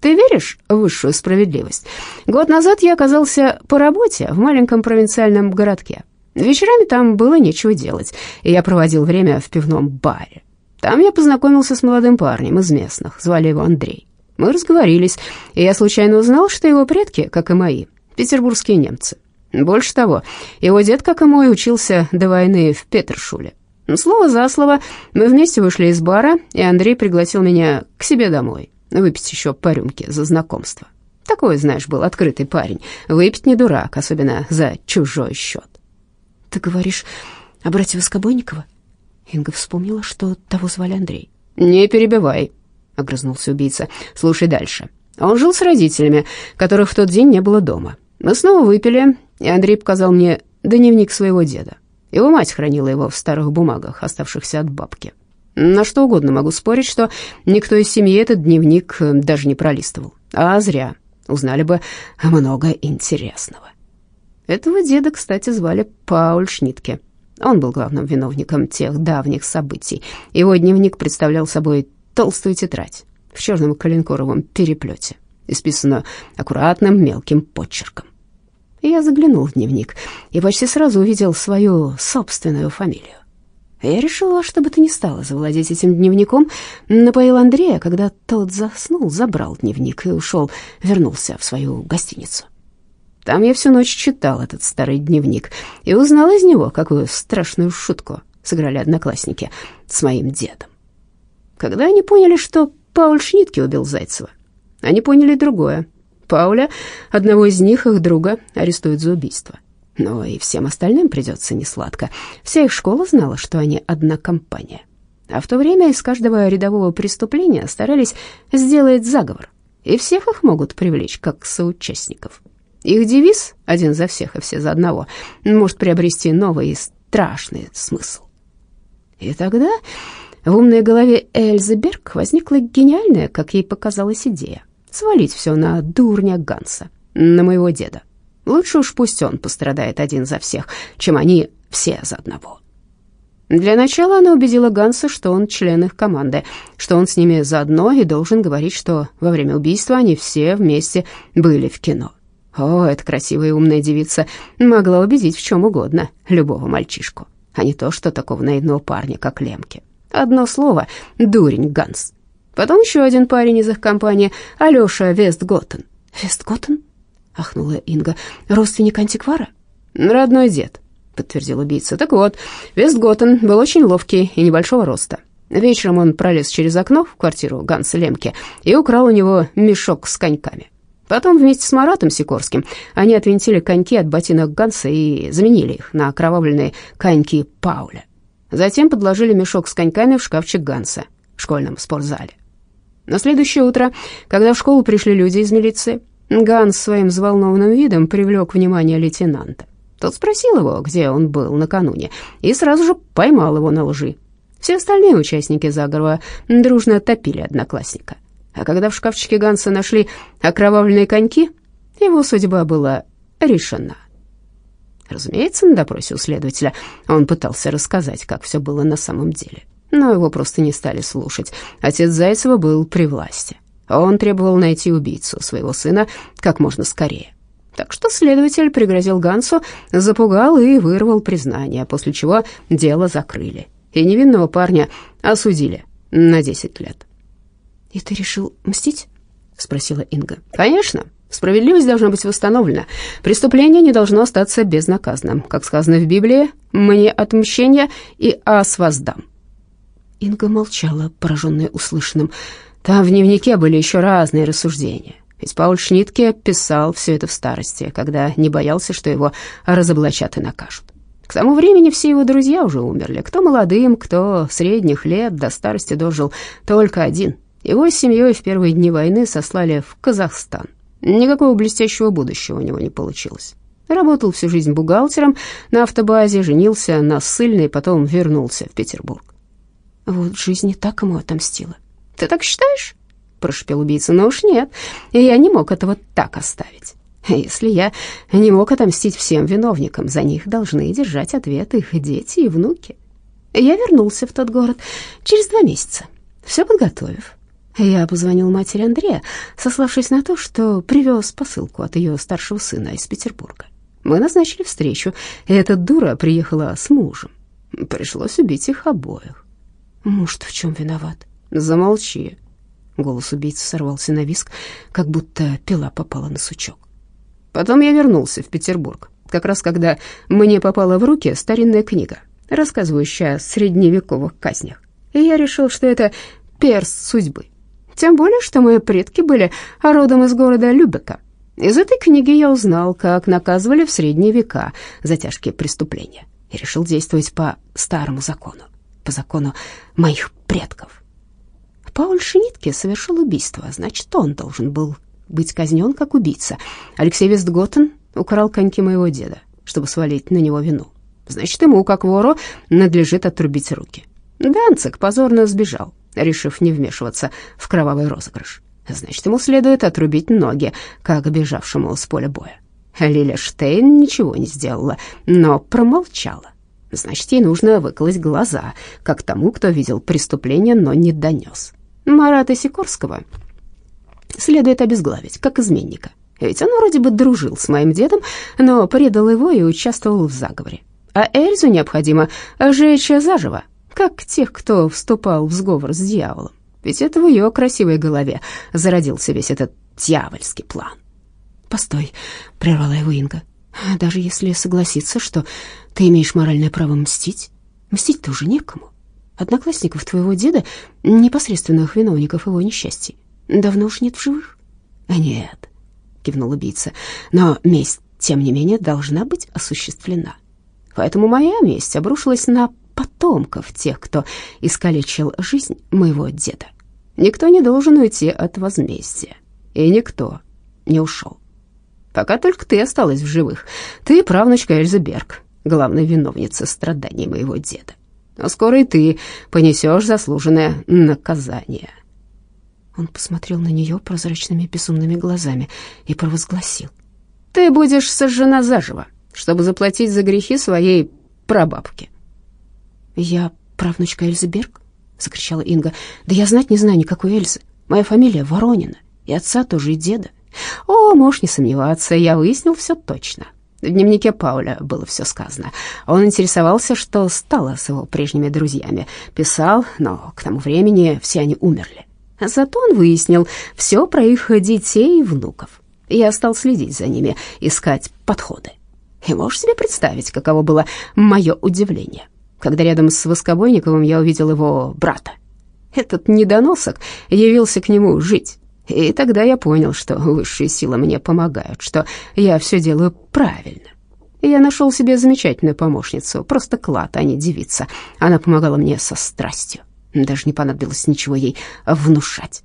Ты веришь в высшую справедливость? Год назад я оказался по работе в маленьком провинциальном городке. Вечерами там было нечего делать, и я проводил время в пивном баре. Там я познакомился с молодым парнем из местных, звали его Андрей. Мы разговорились, и я случайно узнал, что его предки, как и мои, петербургские немцы. Больше того, его дед, как и мой, учился до войны в Петершуле. Слово за слово, мы вместе вышли из бара, и Андрей пригласил меня к себе домой, выпить еще по рюмке за знакомство. Такой, знаешь, был открытый парень, выпить не дурак, особенно за чужой счет. «Ты говоришь о брате Воскобойникова?» Инга вспомнила, что того звали Андрей. «Не перебивай», — огрызнулся убийца. «Слушай дальше. Он жил с родителями, которых в тот день не было дома. Мы снова выпили, и Андрей показал мне дневник своего деда. Его мать хранила его в старых бумагах, оставшихся от бабки. На что угодно могу спорить, что никто из семьи этот дневник э, даже не пролистывал. А зря. Узнали бы много интересного. Этого деда, кстати, звали Пауль Шнитке. Он был главным виновником тех давних событий. Его дневник представлял собой толстую тетрадь в черном коленкоровом переплете, исписанную аккуратным мелким почерком. Я заглянул в дневник и почти сразу увидел свою собственную фамилию. Я решила, что бы то ни стало завладеть этим дневником, напоил Андрея, когда тот заснул, забрал дневник и ушел, вернулся в свою гостиницу. Там я всю ночь читал этот старый дневник и узнал из него, какую страшную шутку сыграли одноклассники с моим дедом. Когда они поняли, что Пауль Шнитке убил Зайцева, они поняли другое. Пауля, одного из них, их друга, арестуют за убийство. Но и всем остальным придется несладко. Вся их школа знала, что они одна компания. А в то время из каждого рядового преступления старались сделать заговор, и всех их могут привлечь как соучастников. Их девиз «один за всех и все за одного» может приобрести новый и страшный смысл. И тогда в умной голове Эльзы Берг возникла гениальная, как ей показалась, идея свалить все на дурня Ганса, на моего деда. Лучше уж пусть он пострадает один за всех, чем они все за одного. Для начала она убедила Ганса, что он член их команды, что он с ними заодно и должен говорить, что во время убийства они все вместе были в кино. О, эта красивая и умная девица могла убедить в чем угодно любого мальчишку, а не то, что такого наивного парня, как Лемке. Одно слово — дурень Ганс. Потом еще один парень из их компании, Алеша Вестготтен. «Вестготтен?» — ахнула Инга. «Родственник антиквара?» «Родной дед», — подтвердил убийца. «Так вот, Вестготтен был очень ловкий и небольшого роста. Вечером он пролез через окно в квартиру Ганса Лемке и украл у него мешок с коньками. Потом вместе с Маратом Сикорским они отвинтили коньки от ботинок Ганса и заменили их на окровавленные коньки Пауля. Затем подложили мешок с коньками в шкафчик Ганса в школьном спортзале. На следующее утро, когда в школу пришли люди из милиции, Ганс своим взволнованным видом привлек внимание лейтенанта. Тот спросил его, где он был накануне, и сразу же поймал его на лжи. Все остальные участники заговора дружно топили одноклассника. А когда в шкафчике Ганса нашли окровавленные коньки, его судьба была решена. Разумеется, на допросе у следователя он пытался рассказать, как все было на самом деле но его просто не стали слушать. Отец Зайцева был при власти. Он требовал найти убийцу своего сына как можно скорее. Так что следователь пригрозил Гансу, запугал и вырвал признание, после чего дело закрыли. И невинного парня осудили на 10 лет. «И ты решил мстить?» — спросила Инга. «Конечно. Справедливость должна быть восстановлена. Преступление не должно остаться безнаказанным. Как сказано в Библии, «мне отмщение и ас воздам». Инга молчала, пораженная услышанным. Там в дневнике были еще разные рассуждения. Ведь Пауль Шнитке писал все это в старости, когда не боялся, что его разоблачат и накажут. К тому времени все его друзья уже умерли. Кто молодым, кто средних лет, до старости дожил только один. Его с семьей в первые дни войны сослали в Казахстан. Никакого блестящего будущего у него не получилось. Работал всю жизнь бухгалтером на автобазе, женился на ссыльной, потом вернулся в Петербург. Вот жизнь не так ему отомстила. «Ты так считаешь?» — прошепел убийца. «Ну уж нет, я не мог этого так оставить. Если я не мог отомстить всем виновникам, за них должны держать ответ их дети и внуки. Я вернулся в тот город через два месяца, все подготовив. Я позвонил матери Андрея, сославшись на то, что привез посылку от ее старшего сына из Петербурга. Мы назначили встречу, и эта дура приехала с мужем. Пришлось убить их обоих. Муж в чем виноват? Замолчи. Голос убийцы сорвался на виск, как будто пила попала на сучок. Потом я вернулся в Петербург, как раз когда мне попала в руки старинная книга, рассказывающая о средневековых казнях. И я решил, что это перст судьбы. Тем более, что мои предки были родом из города Любека. Из этой книги я узнал, как наказывали в средние века за тяжкие преступления, и решил действовать по старому закону, по закону моих предков. Пауль Шинитке совершил убийство, значит, он должен был быть казнен как убийца. Алексей Вестготтен украл коньки моего деда, чтобы свалить на него вину. Значит, ему, как вору, надлежит отрубить руки. Данцик позорно сбежал, решив не вмешиваться в кровавый розыгрыш. Значит, ему следует отрубить ноги, как бежавшему с поля боя. Лиля Штейн ничего не сделала, но промолчала. Значит, ей нужно выколоть глаза, как тому, кто видел преступление, но не донес. Марата Сикорского следует обезглавить, как изменника. Ведь он вроде бы дружил с моим дедом, но предал его и участвовал в заговоре. А Эльзу необходимо сжечь заживо, как тех, кто вступал в сговор с дьяволом. Ведь это в ее красивой голове зародился весь этот дьявольский план. «Постой», — прервала его Инга. «Даже если согласиться, что ты имеешь моральное право мстить, мстить-то уже некому. Одноклассников твоего деда, непосредственных виновников его несчастий, давно уж нет в живых». «Нет», — кивнул убийца, — «но месть, тем не менее, должна быть осуществлена. Поэтому моя месть обрушилась на потомков тех, кто искалечил жизнь моего деда. Никто не должен уйти от возмездия, и никто не ушел. Пока только ты осталась в живых. Ты правнучка Эльза Берг, главная виновница страданий моего деда. Но скоро и ты понесешь заслуженное наказание». Он посмотрел на нее прозрачными безумными глазами и провозгласил. «Ты будешь сожжена заживо, чтобы заплатить за грехи своей прабабки». «Я правнучка Эльзы Берг?» — закричала Инга. «Да я знать не знаю никакой Эльзы. Моя фамилия Воронина, и отца тоже, и деда». «О, можешь не сомневаться, я выяснил все точно». В дневнике Пауля было все сказано. Он интересовался, что стало с его прежними друзьями. Писал, но к тому времени все они умерли. Зато он выяснил все про их детей и внуков. Я стал следить за ними, искать подходы. И можешь себе представить, каково было мое удивление, когда рядом с Воскобойниковым я увидел его брата. Этот недоносок явился к нему жить. И тогда я понял, что высшие силы мне помогают, что я все делаю правильно. Я нашел себе замечательную помощницу, просто клад, а не девица. Она помогала мне со страстью. Даже не понадобилось ничего ей внушать.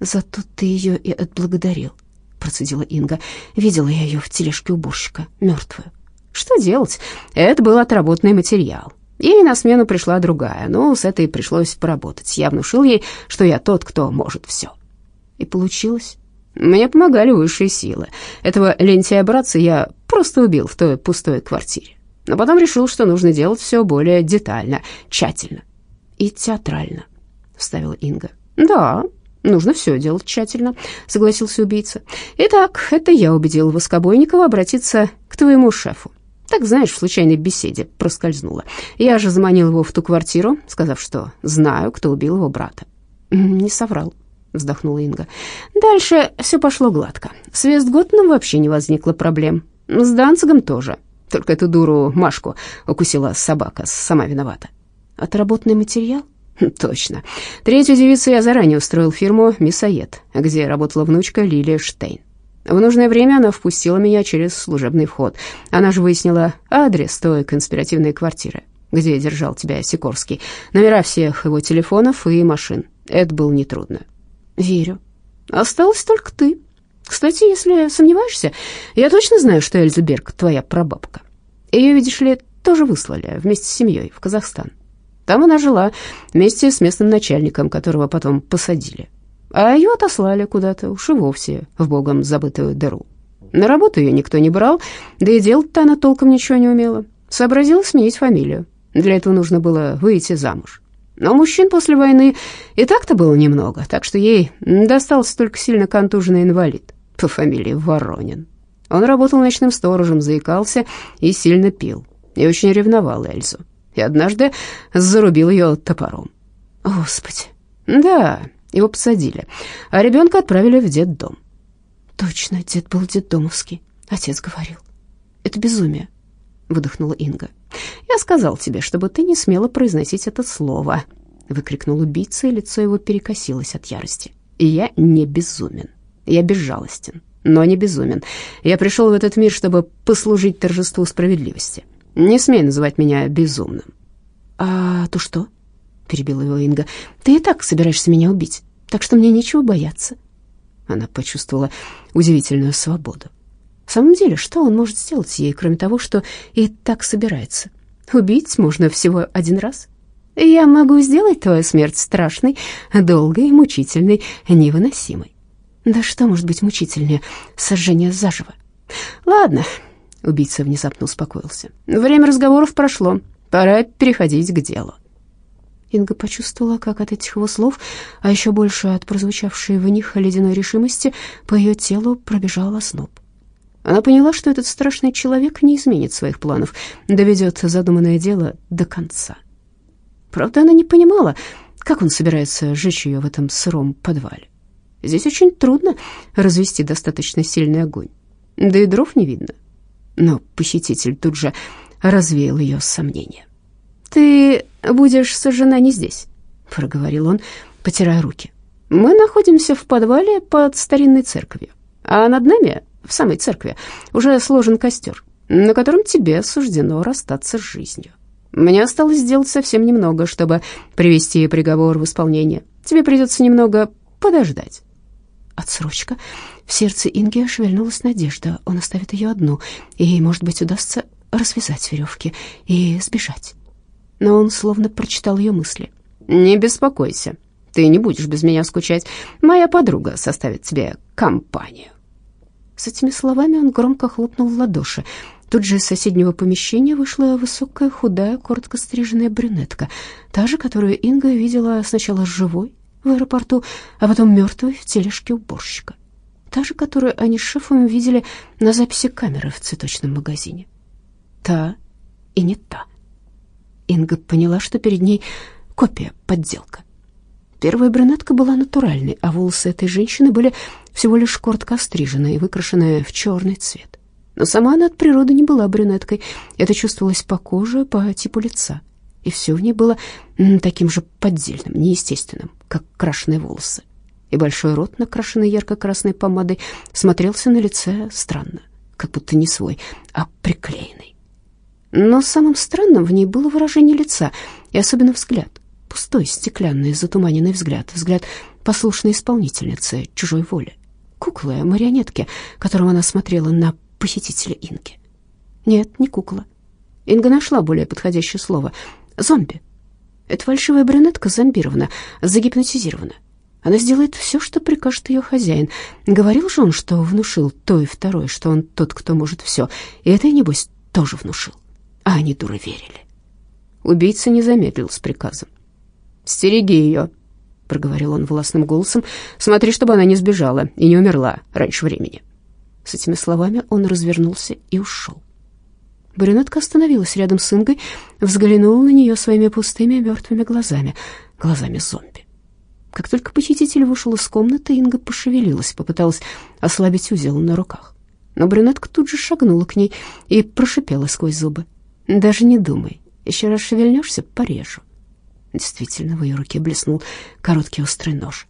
«Зато ты ее и отблагодарил», — процедила Инга. «Видела я ее в тележке уборщика, мертвую». «Что делать? Это был отработанный материал. Ей на смену пришла другая, но с этой пришлось поработать. Я внушил ей, что я тот, кто может все. И получилось. Мне помогали высшие силы. Этого лентяя-братца я просто убил в той пустой квартире. Но потом решил, что нужно делать все более детально, тщательно. И театрально, вставила Инга. Да, нужно все делать тщательно, согласился убийца. Итак, это я убедил Воскобойникова обратиться к твоему шефу. Так, знаешь, в случайной беседе проскользнуло. Я же заманил его в ту квартиру, сказав, что знаю, кто убил его брата. Не соврал, вздохнула Инга. Дальше все пошло гладко. С Вестготтеном вообще не возникло проблем. С Данцигом тоже. Только эту дуру Машку укусила собака, сама виновата. Отработанный материал? Точно. Третью девицу я заранее устроил фирму «Мясоед», где работала внучка Лилия Штейн. В нужное время она впустила меня через служебный вход. Она же выяснила адрес той конспиративной квартиры, где держал тебя Сикорский, номера всех его телефонов и машин. Это было нетрудно. Верю. Осталась только ты. Кстати, если сомневаешься, я точно знаю, что Эльза Берг твоя прабабка. Ее, видишь ли, тоже выслали вместе с семьей в Казахстан. Там она жила вместе с местным начальником, которого потом посадили а ее отослали куда-то, уж и вовсе в богом забытую дыру. На работу ее никто не брал, да и делать-то она толком ничего не умела. Сообразила сменить фамилию. Для этого нужно было выйти замуж. Но мужчин после войны и так-то было немного, так что ей достался только сильно контуженный инвалид по фамилии Воронин. Он работал ночным сторожем, заикался и сильно пил, и очень ревновал Эльзу. И однажды зарубил ее топором. Господи. Да, его посадили, а ребенка отправили в детдом. Точно, дед был детдомовский, отец говорил. Это безумие, выдохнула Инга. Я сказал тебе, чтобы ты не смела произносить это слово, выкрикнул убийца, и лицо его перекосилось от ярости. Я не безумен. Я безжалостен, но не безумен. Я пришел в этот мир, чтобы послужить торжеству справедливости. Не смей называть меня безумным. А то что? перебила его Инга. Ты и так собираешься меня убить, так что мне нечего бояться. Она почувствовала удивительную свободу. В самом деле, что он может сделать ей, кроме того, что и так собирается? Убить можно всего один раз. Я могу сделать твою смерть страшной, долгой, мучительной, невыносимой. Да что может быть мучительнее сожжения заживо? Ладно, убийца внезапно успокоился. Время разговоров прошло, пора переходить к делу. Инга почувствовала, как от этих его слов, а еще больше от прозвучавшей в них ледяной решимости, по ее телу пробежал озноб. Она поняла, что этот страшный человек не изменит своих планов, доведет задуманное дело до конца. Правда, она не понимала, как он собирается сжечь ее в этом сыром подвале. Здесь очень трудно развести достаточно сильный огонь, да и дров не видно. Но похититель тут же развеял ее сомнения. «Ты будешь сожжена не здесь», — проговорил он, потирая руки. «Мы находимся в подвале под старинной церковью, а над нами в самой церкви уже сложен костер, на котором тебе суждено расстаться с жизнью. Мне осталось сделать совсем немного, чтобы привести приговор в исполнение. Тебе придется немного подождать. Отсрочка. В сердце Инги шевельнулась надежда. Он оставит ее одну, и может быть, удастся развязать веревки и сбежать. Но он словно прочитал ее мысли. «Не беспокойся, ты не будешь без меня скучать. Моя подруга составит тебе компанию». С этими словами он громко хлопнул в ладоши. Тут же из соседнего помещения вышла высокая, худая, коротко стриженная брюнетка, та же, которую Инга видела сначала живой в аэропорту, а потом мертвой в тележке уборщика. Та же, которую они с шефом видели на записи камеры в цветочном магазине. Та и не та. Инга поняла, что перед ней копия, подделка. Первая брюнетка была натуральной, а волосы этой женщины были всего лишь коротко острижены и выкрашены в черный цвет. Но сама она от природы не была брюнеткой. Это чувствовалось по коже, по типу лица. И все в ней было таким же поддельным, неестественным, как крашеные волосы. И большой рот, накрашенный ярко-красной помадой, смотрелся на лице странно, как будто не свой, а приклеенный. Но самым странным в ней было выражение лица, и особенно взгляд — пустой, стеклянный, затуманенный взгляд, взгляд послушной исполнительницы чужой воли, куклы, марионетки, которым она смотрела на посетителя Инги. Нет, не кукла. Инга нашла более подходящее слово — зомби. Эта фальшивая брюнетка зомбирована, загипнотизирована. Она сделает все, что прикажет ее хозяин. Говорил же он, что внушил то и второе, что он тот, кто может все. И это, небось, тоже внушил. А они, дуры, верили. Убийца не замедлил с приказом. «Стереги ее», — проговорил он властным голосом. «Смотри, чтобы она не сбежала и не умерла раньше времени». С этими словами он развернулся и ушел. Брюнетка остановилась рядом с Ингой, взглянула на нее своими пустыми мертвыми глазами, глазами зомби. Как только похититель вышел из комнаты, Инга пошевелилась, попыталась ослабить узел на руках. Но брюнетка тут же шагнула к ней и прошипела сквозь зубы. «Даже не думай, еще раз шевельнешься — порежу». Действительно, в ее руке блеснул короткий острый нож.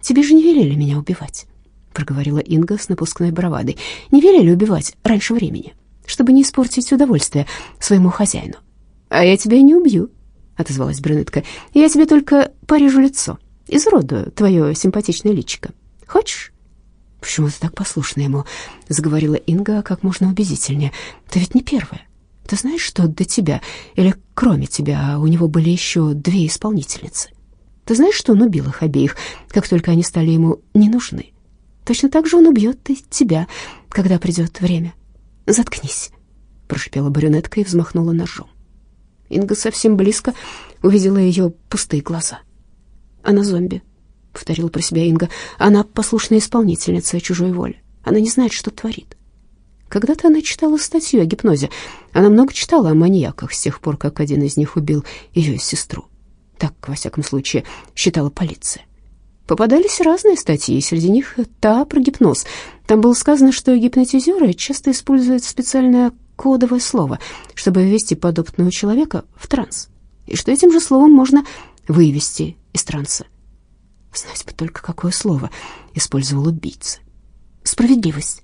«Тебе же не велели меня убивать», — проговорила Инга с напускной бравадой. «Не велели убивать раньше времени, чтобы не испортить удовольствие своему хозяину». «А я тебя не убью», — отозвалась брюнетка. «Я тебе только порежу лицо, изуродую твое симпатичное личико. Хочешь?» «Почему ты так послушна ему?» — заговорила Инга как можно убедительнее. «Ты ведь не первая. Ты знаешь, что до тебя, или кроме тебя, у него были еще две исполнительницы? Ты знаешь, что он убил их обеих, как только они стали ему не нужны? Точно так же он убьет и тебя, когда придет время. Заткнись, прошипела брюнетка и взмахнула ножом. Инга совсем близко увидела ее пустые глаза. «Она зомби», — повторила про себя Инга. «Она послушная исполнительница чужой воли. Она не знает, что творит». Когда-то она читала статью о гипнозе. Она много читала о маньяках с тех пор, как один из них убил ее сестру. Так, во всяком случае, считала полиция. Попадались разные статьи, среди них та про гипноз. Там было сказано, что гипнотизеры часто используют специальное кодовое слово, чтобы ввести подопытного человека в транс, и что этим же словом можно вывести из транса. Знать бы только, какое слово использовал убийца. «Справедливость», —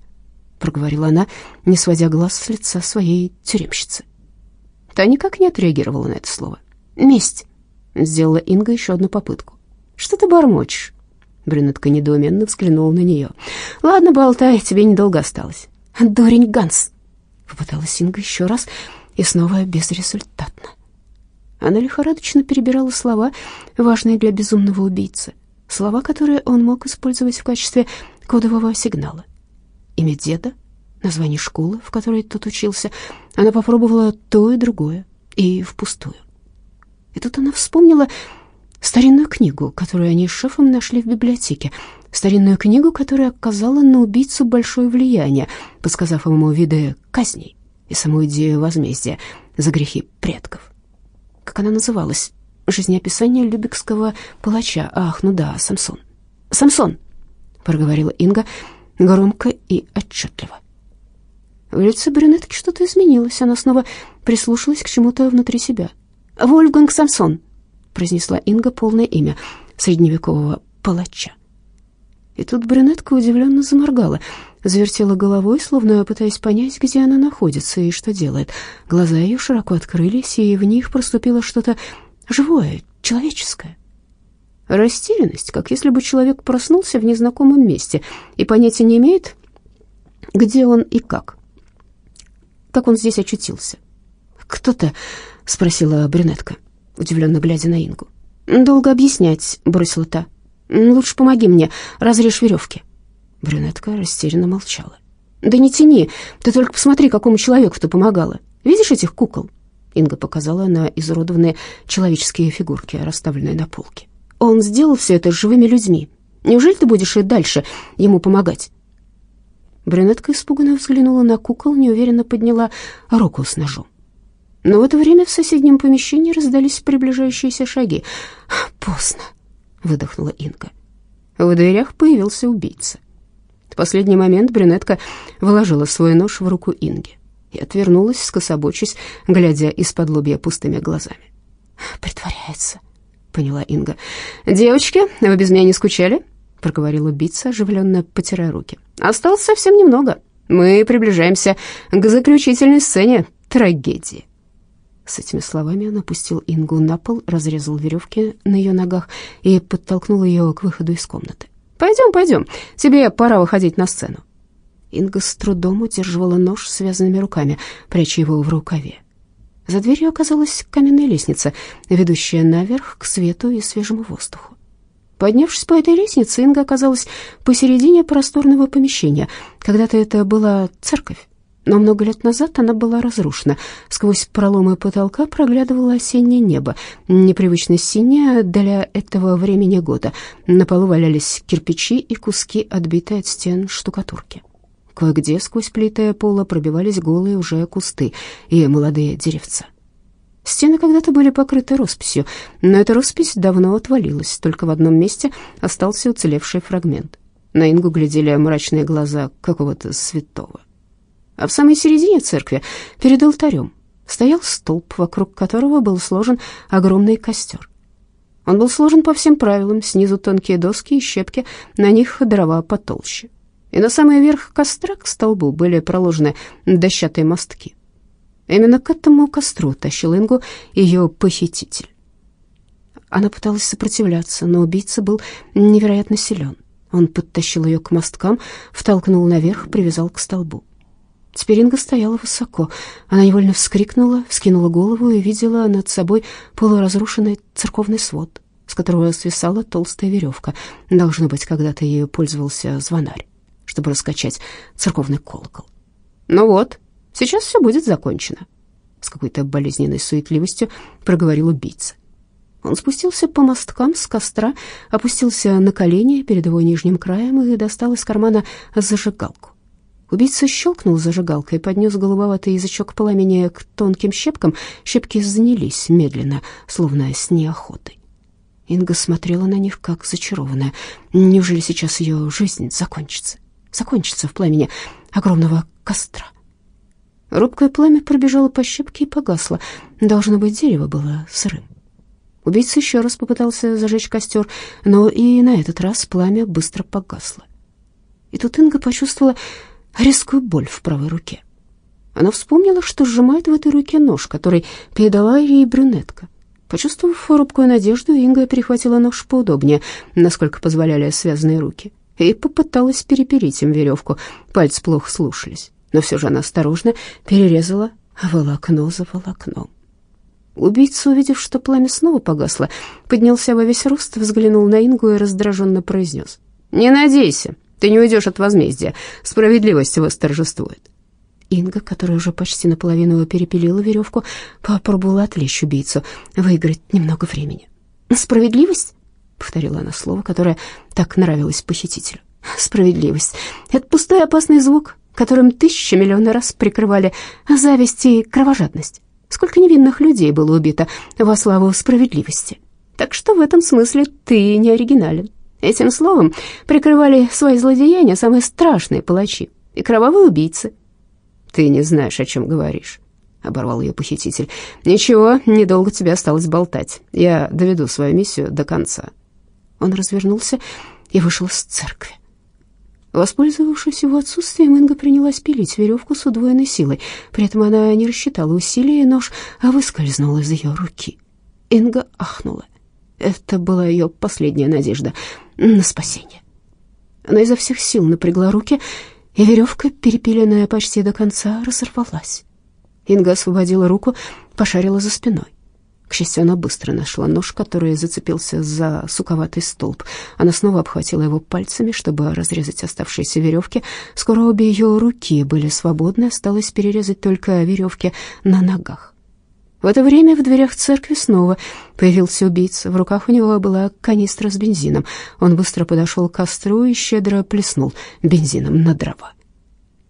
проговорила она, не сводя глаз с лица своей тюремщицы. Та никак не отреагировала на это слово. «Месть», — сделала Инга еще одну попытку. «Что ты бормочешь?» Брюнетка недоуменно взглянула на нее. «Ладно, болтай, тебе недолго осталось». «Дурень Ганс», — попыталась Инга еще раз, и снова безрезультатно. Она лихорадочно перебирала слова, важные для безумного убийцы, слова, которые он мог использовать в качестве кодового сигнала. Имя деда, название школы, в которой тот учился. Она попробовала то и другое, и впустую. И тут она вспомнила старинную книгу, которую они с шефом нашли в библиотеке, старинную книгу, которая оказала на убийцу большое влияние, подсказав ему виды казней и саму идею возмездия за грехи предков. Как она называлась? Жизнеописание любекского палача. Ах, ну да, Самсон. «Самсон!» — проговорила Инга громко и отчетливо. В лице брюнетки что-то изменилось. Она снова прислушалась к чему-то внутри себя. «Вольфганг Самсон!» произнесла Инга полное имя средневекового палача. И тут брюнетка удивленно заморгала, завертела головой, словно пытаясь понять, где она находится и что делает. Глаза ее широко открылись, и в них проступило что-то живое, человеческое. Растерянность, как если бы человек проснулся в незнакомом месте и понятия не имеет, где он и как. Как он здесь очутился. «Кто то спросила брюнетка удивленно глядя на Ингу. «Долго объяснять», — бросила та. «Лучше помоги мне, разрежь веревки». Брюнетка растерянно молчала. «Да не тяни, ты только посмотри, какому человеку ты помогала. Видишь этих кукол?» Инга показала на изуродованные человеческие фигурки, расставленные на полке. «Он сделал все это живыми людьми. Неужели ты будешь и дальше ему помогать?» Брюнетка испуганно взглянула на кукол, неуверенно подняла руку с ножом. Но в это время в соседнем помещении раздались приближающиеся шаги. «Поздно», — выдохнула Инга. В дверях появился убийца. В последний момент брюнетка вложила свой нож в руку Инги и отвернулась, скособочись, глядя из-под лобья пустыми глазами. «Притворяется», — поняла Инга. «Девочки, вы без меня не скучали?» — проговорил убийца, оживленно потирая руки. «Осталось совсем немного. Мы приближаемся к заключительной сцене трагедии». С этими словами он опустил Ингу на пол, разрезал веревки на ее ногах и подтолкнул ее к выходу из комнаты. «Пойдем, пойдем, тебе пора выходить на сцену». Инга с трудом удерживала нож связанными руками, пряча его в рукаве. За дверью оказалась каменная лестница, ведущая наверх к свету и свежему воздуху. Поднявшись по этой лестнице, Инга оказалась посередине просторного помещения. Когда-то это была церковь. Но много лет назад она была разрушена. Сквозь проломы потолка проглядывало осеннее небо, непривычно синее для этого времени года. На полу валялись кирпичи и куски отбитой от стен штукатурки. Кое-где сквозь плиты пола пробивались голые уже кусты и молодые деревца. Стены когда-то были покрыты росписью, но эта роспись давно отвалилась, только в одном месте остался уцелевший фрагмент. На Ингу глядели мрачные глаза какого-то святого а в самой середине церкви, перед алтарем, стоял столб, вокруг которого был сложен огромный костер. Он был сложен по всем правилам, снизу тонкие доски и щепки, на них дрова потолще. И на самый верх костра к столбу были проложены дощатые мостки. Именно к этому костру тащил Ингу ее похититель. Она пыталась сопротивляться, но убийца был невероятно силен. Он подтащил ее к мосткам, втолкнул наверх, привязал к столбу. Теперь Инга стояла высоко. Она невольно вскрикнула, вскинула голову и видела над собой полуразрушенный церковный свод, с которого свисала толстая веревка. Должно быть, когда-то ею пользовался звонарь, чтобы раскачать церковный колокол. «Ну вот, сейчас все будет закончено». с какой-то болезненной суетливостью проговорил убийца. Он спустился по мосткам с костра, опустился на колени перед его нижним краем и достал из кармана зажигалку. Убийца щелкнул зажигалкой, поднес голубоватый язычок пламени к тонким щепкам. Щепки занялись медленно, словно с неохотой. Инга смотрела на них, как зачарованная. Неужели сейчас ее жизнь закончится? Закончится в пламени огромного костра. Рубкое пламя пробежало по щепке и погасло. Должно быть, дерево было сырым. Убийца еще раз попытался зажечь костер, но и на этот раз пламя быстро погасло. И тут Инга почувствовала резкую боль в правой руке. Она вспомнила, что сжимает в этой руке нож, который передала ей брюнетка. Почувствовав робкую надежду, Инга перехватила нож поудобнее, насколько позволяли связанные руки, и попыталась перепилить им веревку. Пальцы плохо слушались, но все же она осторожно перерезала волокно за волокном. Убийца, увидев, что пламя снова погасло, поднялся во весь рост, взглянул на Ингу и раздраженно произнес. «Не надейся, ты не уйдешь от возмездия. Справедливость восторжествует. Инга, которая уже почти наполовину перепилила веревку, попробовала отвлечь убийцу, выиграть немного времени. «Справедливость?» — повторила она слово, которое так нравилось похитителю. «Справедливость — это пустой опасный звук, которым тысячи миллионы раз прикрывали зависть и кровожадность. Сколько невинных людей было убито во славу справедливости. Так что в этом смысле ты не оригинален. Этим словом прикрывали свои злодеяния самые страшные палачи и кровавые убийцы. «Ты не знаешь, о чем говоришь», — оборвал ее похититель. «Ничего, недолго тебе осталось болтать. Я доведу свою миссию до конца». Он развернулся и вышел из церкви. Воспользовавшись его отсутствием, Инга принялась пилить веревку с удвоенной силой. При этом она не рассчитала усилия, и нож выскользнул из ее руки. Инга ахнула. Это была ее последняя надежда на спасение. Она изо всех сил напрягла руки, и веревка, перепиленная почти до конца, разорвалась. Инга освободила руку, пошарила за спиной. К счастью, она быстро нашла нож, который зацепился за суковатый столб. Она снова обхватила его пальцами, чтобы разрезать оставшиеся веревки. Скоро обе ее руки были свободны, осталось перерезать только веревки на ногах. В это время в дверях церкви снова появился убийца. В руках у него была канистра с бензином. Он быстро подошел к костру и щедро плеснул бензином на дрова.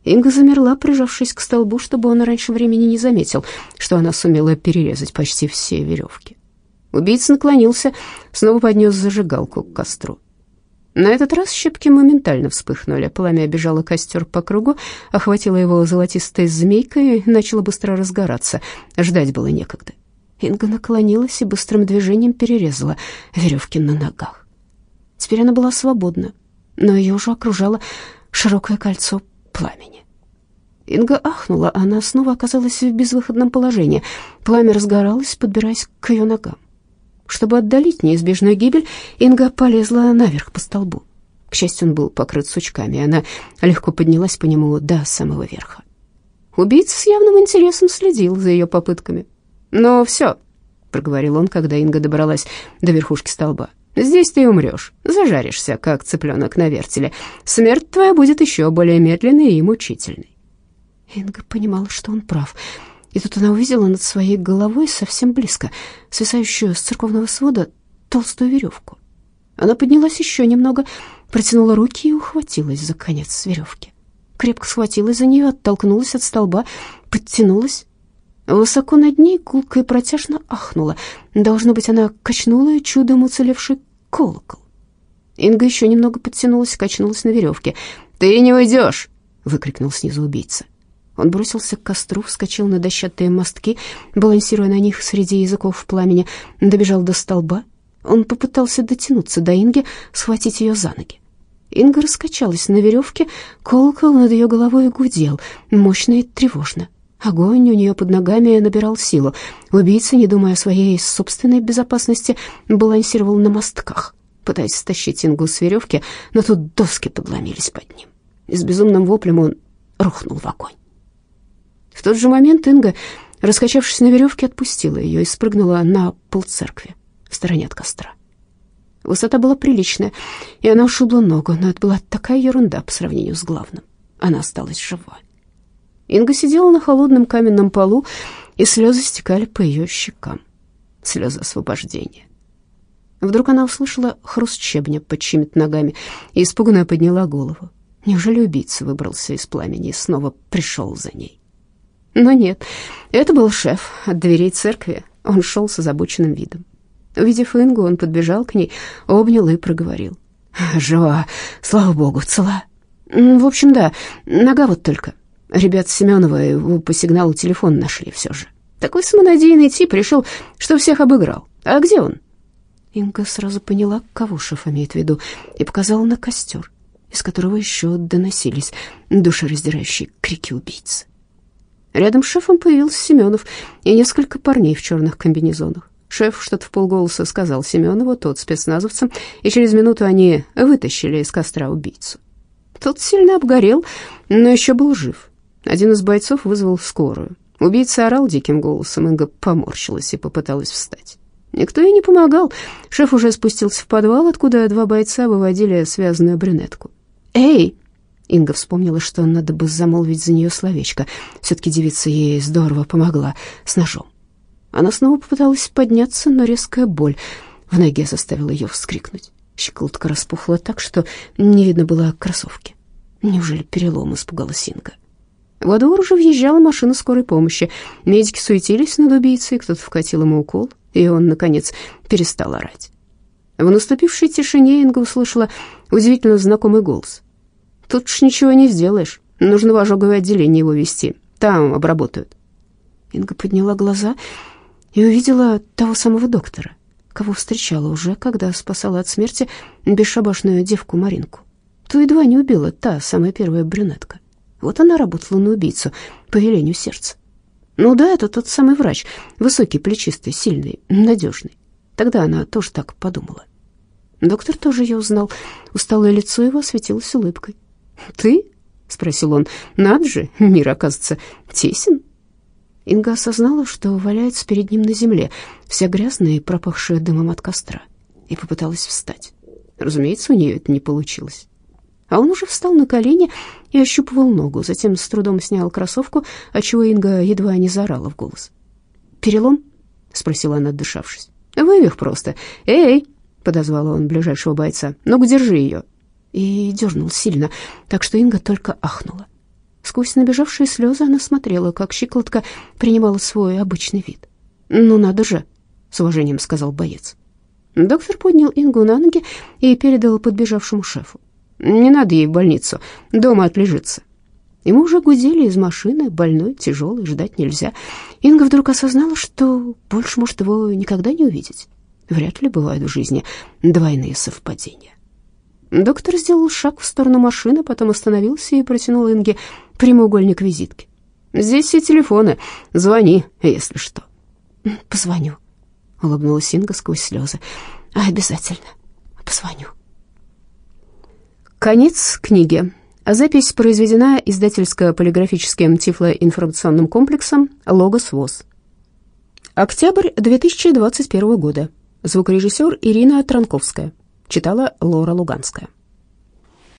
Инга замерла, прижавшись к столбу, чтобы он раньше времени не заметил, что она сумела перерезать почти все веревки. Убийца наклонился, снова поднес зажигалку к костру. На этот раз щепки моментально вспыхнули. Пламя обежало костер по кругу, охватило его золотистой змейкой и начало быстро разгораться. Ждать было некогда. Инга наклонилась и быстрым движением перерезала веревки на ногах. Теперь она была свободна, но ее уже окружало широкое кольцо пламени. Инга ахнула, она снова оказалась в безвыходном положении. Пламя разгоралось, подбираясь к ее ногам. Чтобы отдалить неизбежную гибель, Инга полезла наверх по столбу. К счастью, он был покрыт сучками, и она легко поднялась по нему до самого верха. Убийца с явным интересом следил за ее попытками. «Ну все», — проговорил он, когда Инга добралась до верхушки столба. «Здесь ты умрешь, зажаришься, как цыпленок на вертеле. Смерть твоя будет еще более медленной и мучительной». Инга понимала, что он прав — и тут она увидела над своей головой совсем близко, свисающую с церковного свода, толстую веревку. Она поднялась еще немного, протянула руки и ухватилась за конец веревки. Крепко схватилась за нее, оттолкнулась от столба, подтянулась. Высоко над ней гулко и протяжно ахнула. Должно быть, она качнула чудом уцелевший колокол. Инга еще немного подтянулась, качнулась на веревке. «Ты не уйдешь!» — выкрикнул снизу убийца. Он бросился к костру, вскочил на дощатые мостки, балансируя на них среди языков пламени, добежал до столба. Он попытался дотянуться до Инги, схватить ее за ноги. Инга раскачалась на веревке, колокол над ее головой гудел, мощно и тревожно. Огонь у нее под ногами набирал силу. Убийца, не думая о своей собственной безопасности, балансировал на мостках, пытаясь стащить Ингу с веревки, но тут доски подломились под ним. И с безумным воплем он рухнул в огонь. В тот же момент Инга, раскачавшись на веревке, отпустила ее и спрыгнула на пол церкви в стороне от костра. Высота была приличная, и она ушибла ногу, но это была такая ерунда по сравнению с главным. Она осталась жива. Инга сидела на холодном каменном полу и слезы стекали по ее щекам. Слезы освобождения. Вдруг она услышала хруст щебня под чьими-то ногами и испуганно подняла голову. Неужели убийца выбрался из пламени и снова пришел за ней? Но нет, это был шеф от дверей церкви. Он шел с озабоченным видом. Увидев Ингу, он подбежал к ней, обнял и проговорил. «Жива, слава богу, цела». «В общем, да, нога вот только. Ребят Семенова его по сигналу телефон нашли все же. Такой самонадеянный тип решил, что всех обыграл. А где он?» Инга сразу поняла, кого шеф имеет в виду, и показала на костер, из которого еще доносились душераздирающие крики убийцы. Рядом с шефом появился Семенов и несколько парней в черных комбинезонах. Шеф что-то в полголоса сказал Семенову, тот спецназовцам, и через минуту они вытащили из костра убийцу. Тот сильно обгорел, но еще был жив. Один из бойцов вызвал скорую. Убийца орал диким голосом, Инга поморщилась и попыталась встать. Никто ей не помогал. Шеф уже спустился в подвал, откуда два бойца выводили связанную брюнетку. «Эй!» Инга вспомнила, что надо бы замолвить за нее словечко. Все-таки девица ей здорово помогла с ножом. Она снова попыталась подняться, но резкая боль в ноге заставила ее вскрикнуть. Щеколотка распухла так, что не видно было кроссовки. Неужели перелом, испугалась Инга. Во двор уже въезжала машина скорой помощи. Медики суетились над убийцей, кто-то вкатил ему укол, и он, наконец, перестал орать. В наступившей тишине Инга услышала удивительно знакомый голос. «Тут ж ничего не сделаешь. Нужно в ожоговое отделение его вести. Там обработают». Инга подняла глаза и увидела того самого доктора, кого встречала уже, когда спасала от смерти бесшабашную девку Маринку. Ту едва не убила та самая первая брюнетка. Вот она работала на убийцу по велению сердца. Ну да, это тот самый врач, высокий, плечистый, сильный, надежный. Тогда она тоже так подумала. Доктор тоже ее узнал. Усталое лицо его осветилось улыбкой. «Ты?» — спросил он. «Надо же, мир, оказывается, тесен». Инга осознала, что валяется перед ним на земле, вся грязная и пропахшая дымом от костра, и попыталась встать. Разумеется, у нее это не получилось. А он уже встал на колени и ощупывал ногу, затем с трудом снял кроссовку, отчего Инга едва не заорала в голос. «Перелом?» — спросила она, отдышавшись. «Вывих просто. Эй!» — подозвал он ближайшего бойца. «Ну-ка, держи ее!» И дернул сильно, так что Инга только ахнула. Сквозь набежавшие слезы она смотрела, как щиколотка принимала свой обычный вид. «Ну надо же!» — с уважением сказал боец. Доктор поднял Ингу на ноги и передал подбежавшему шефу. Не надо ей в больницу, дома отлежится. Ему уже гудели из машины, больной, тяжелый, ждать нельзя. Инга вдруг осознала, что больше может его никогда не увидеть. Вряд ли бывают в жизни двойные совпадения. Доктор сделал шаг в сторону машины, потом остановился и протянул Инге прямоугольник визитки. «Здесь все телефоны. Звони, если что». «Позвоню», — улыбнулась Инга сквозь слезы. «Обязательно позвоню». Конец книги. Запись произведена издательско-полиграфическим тифлоинформационным комплексом «Логос ВОЗ». Октябрь 2021 года. Звукорежиссер Ирина Транковская. Читала Лора Луганская.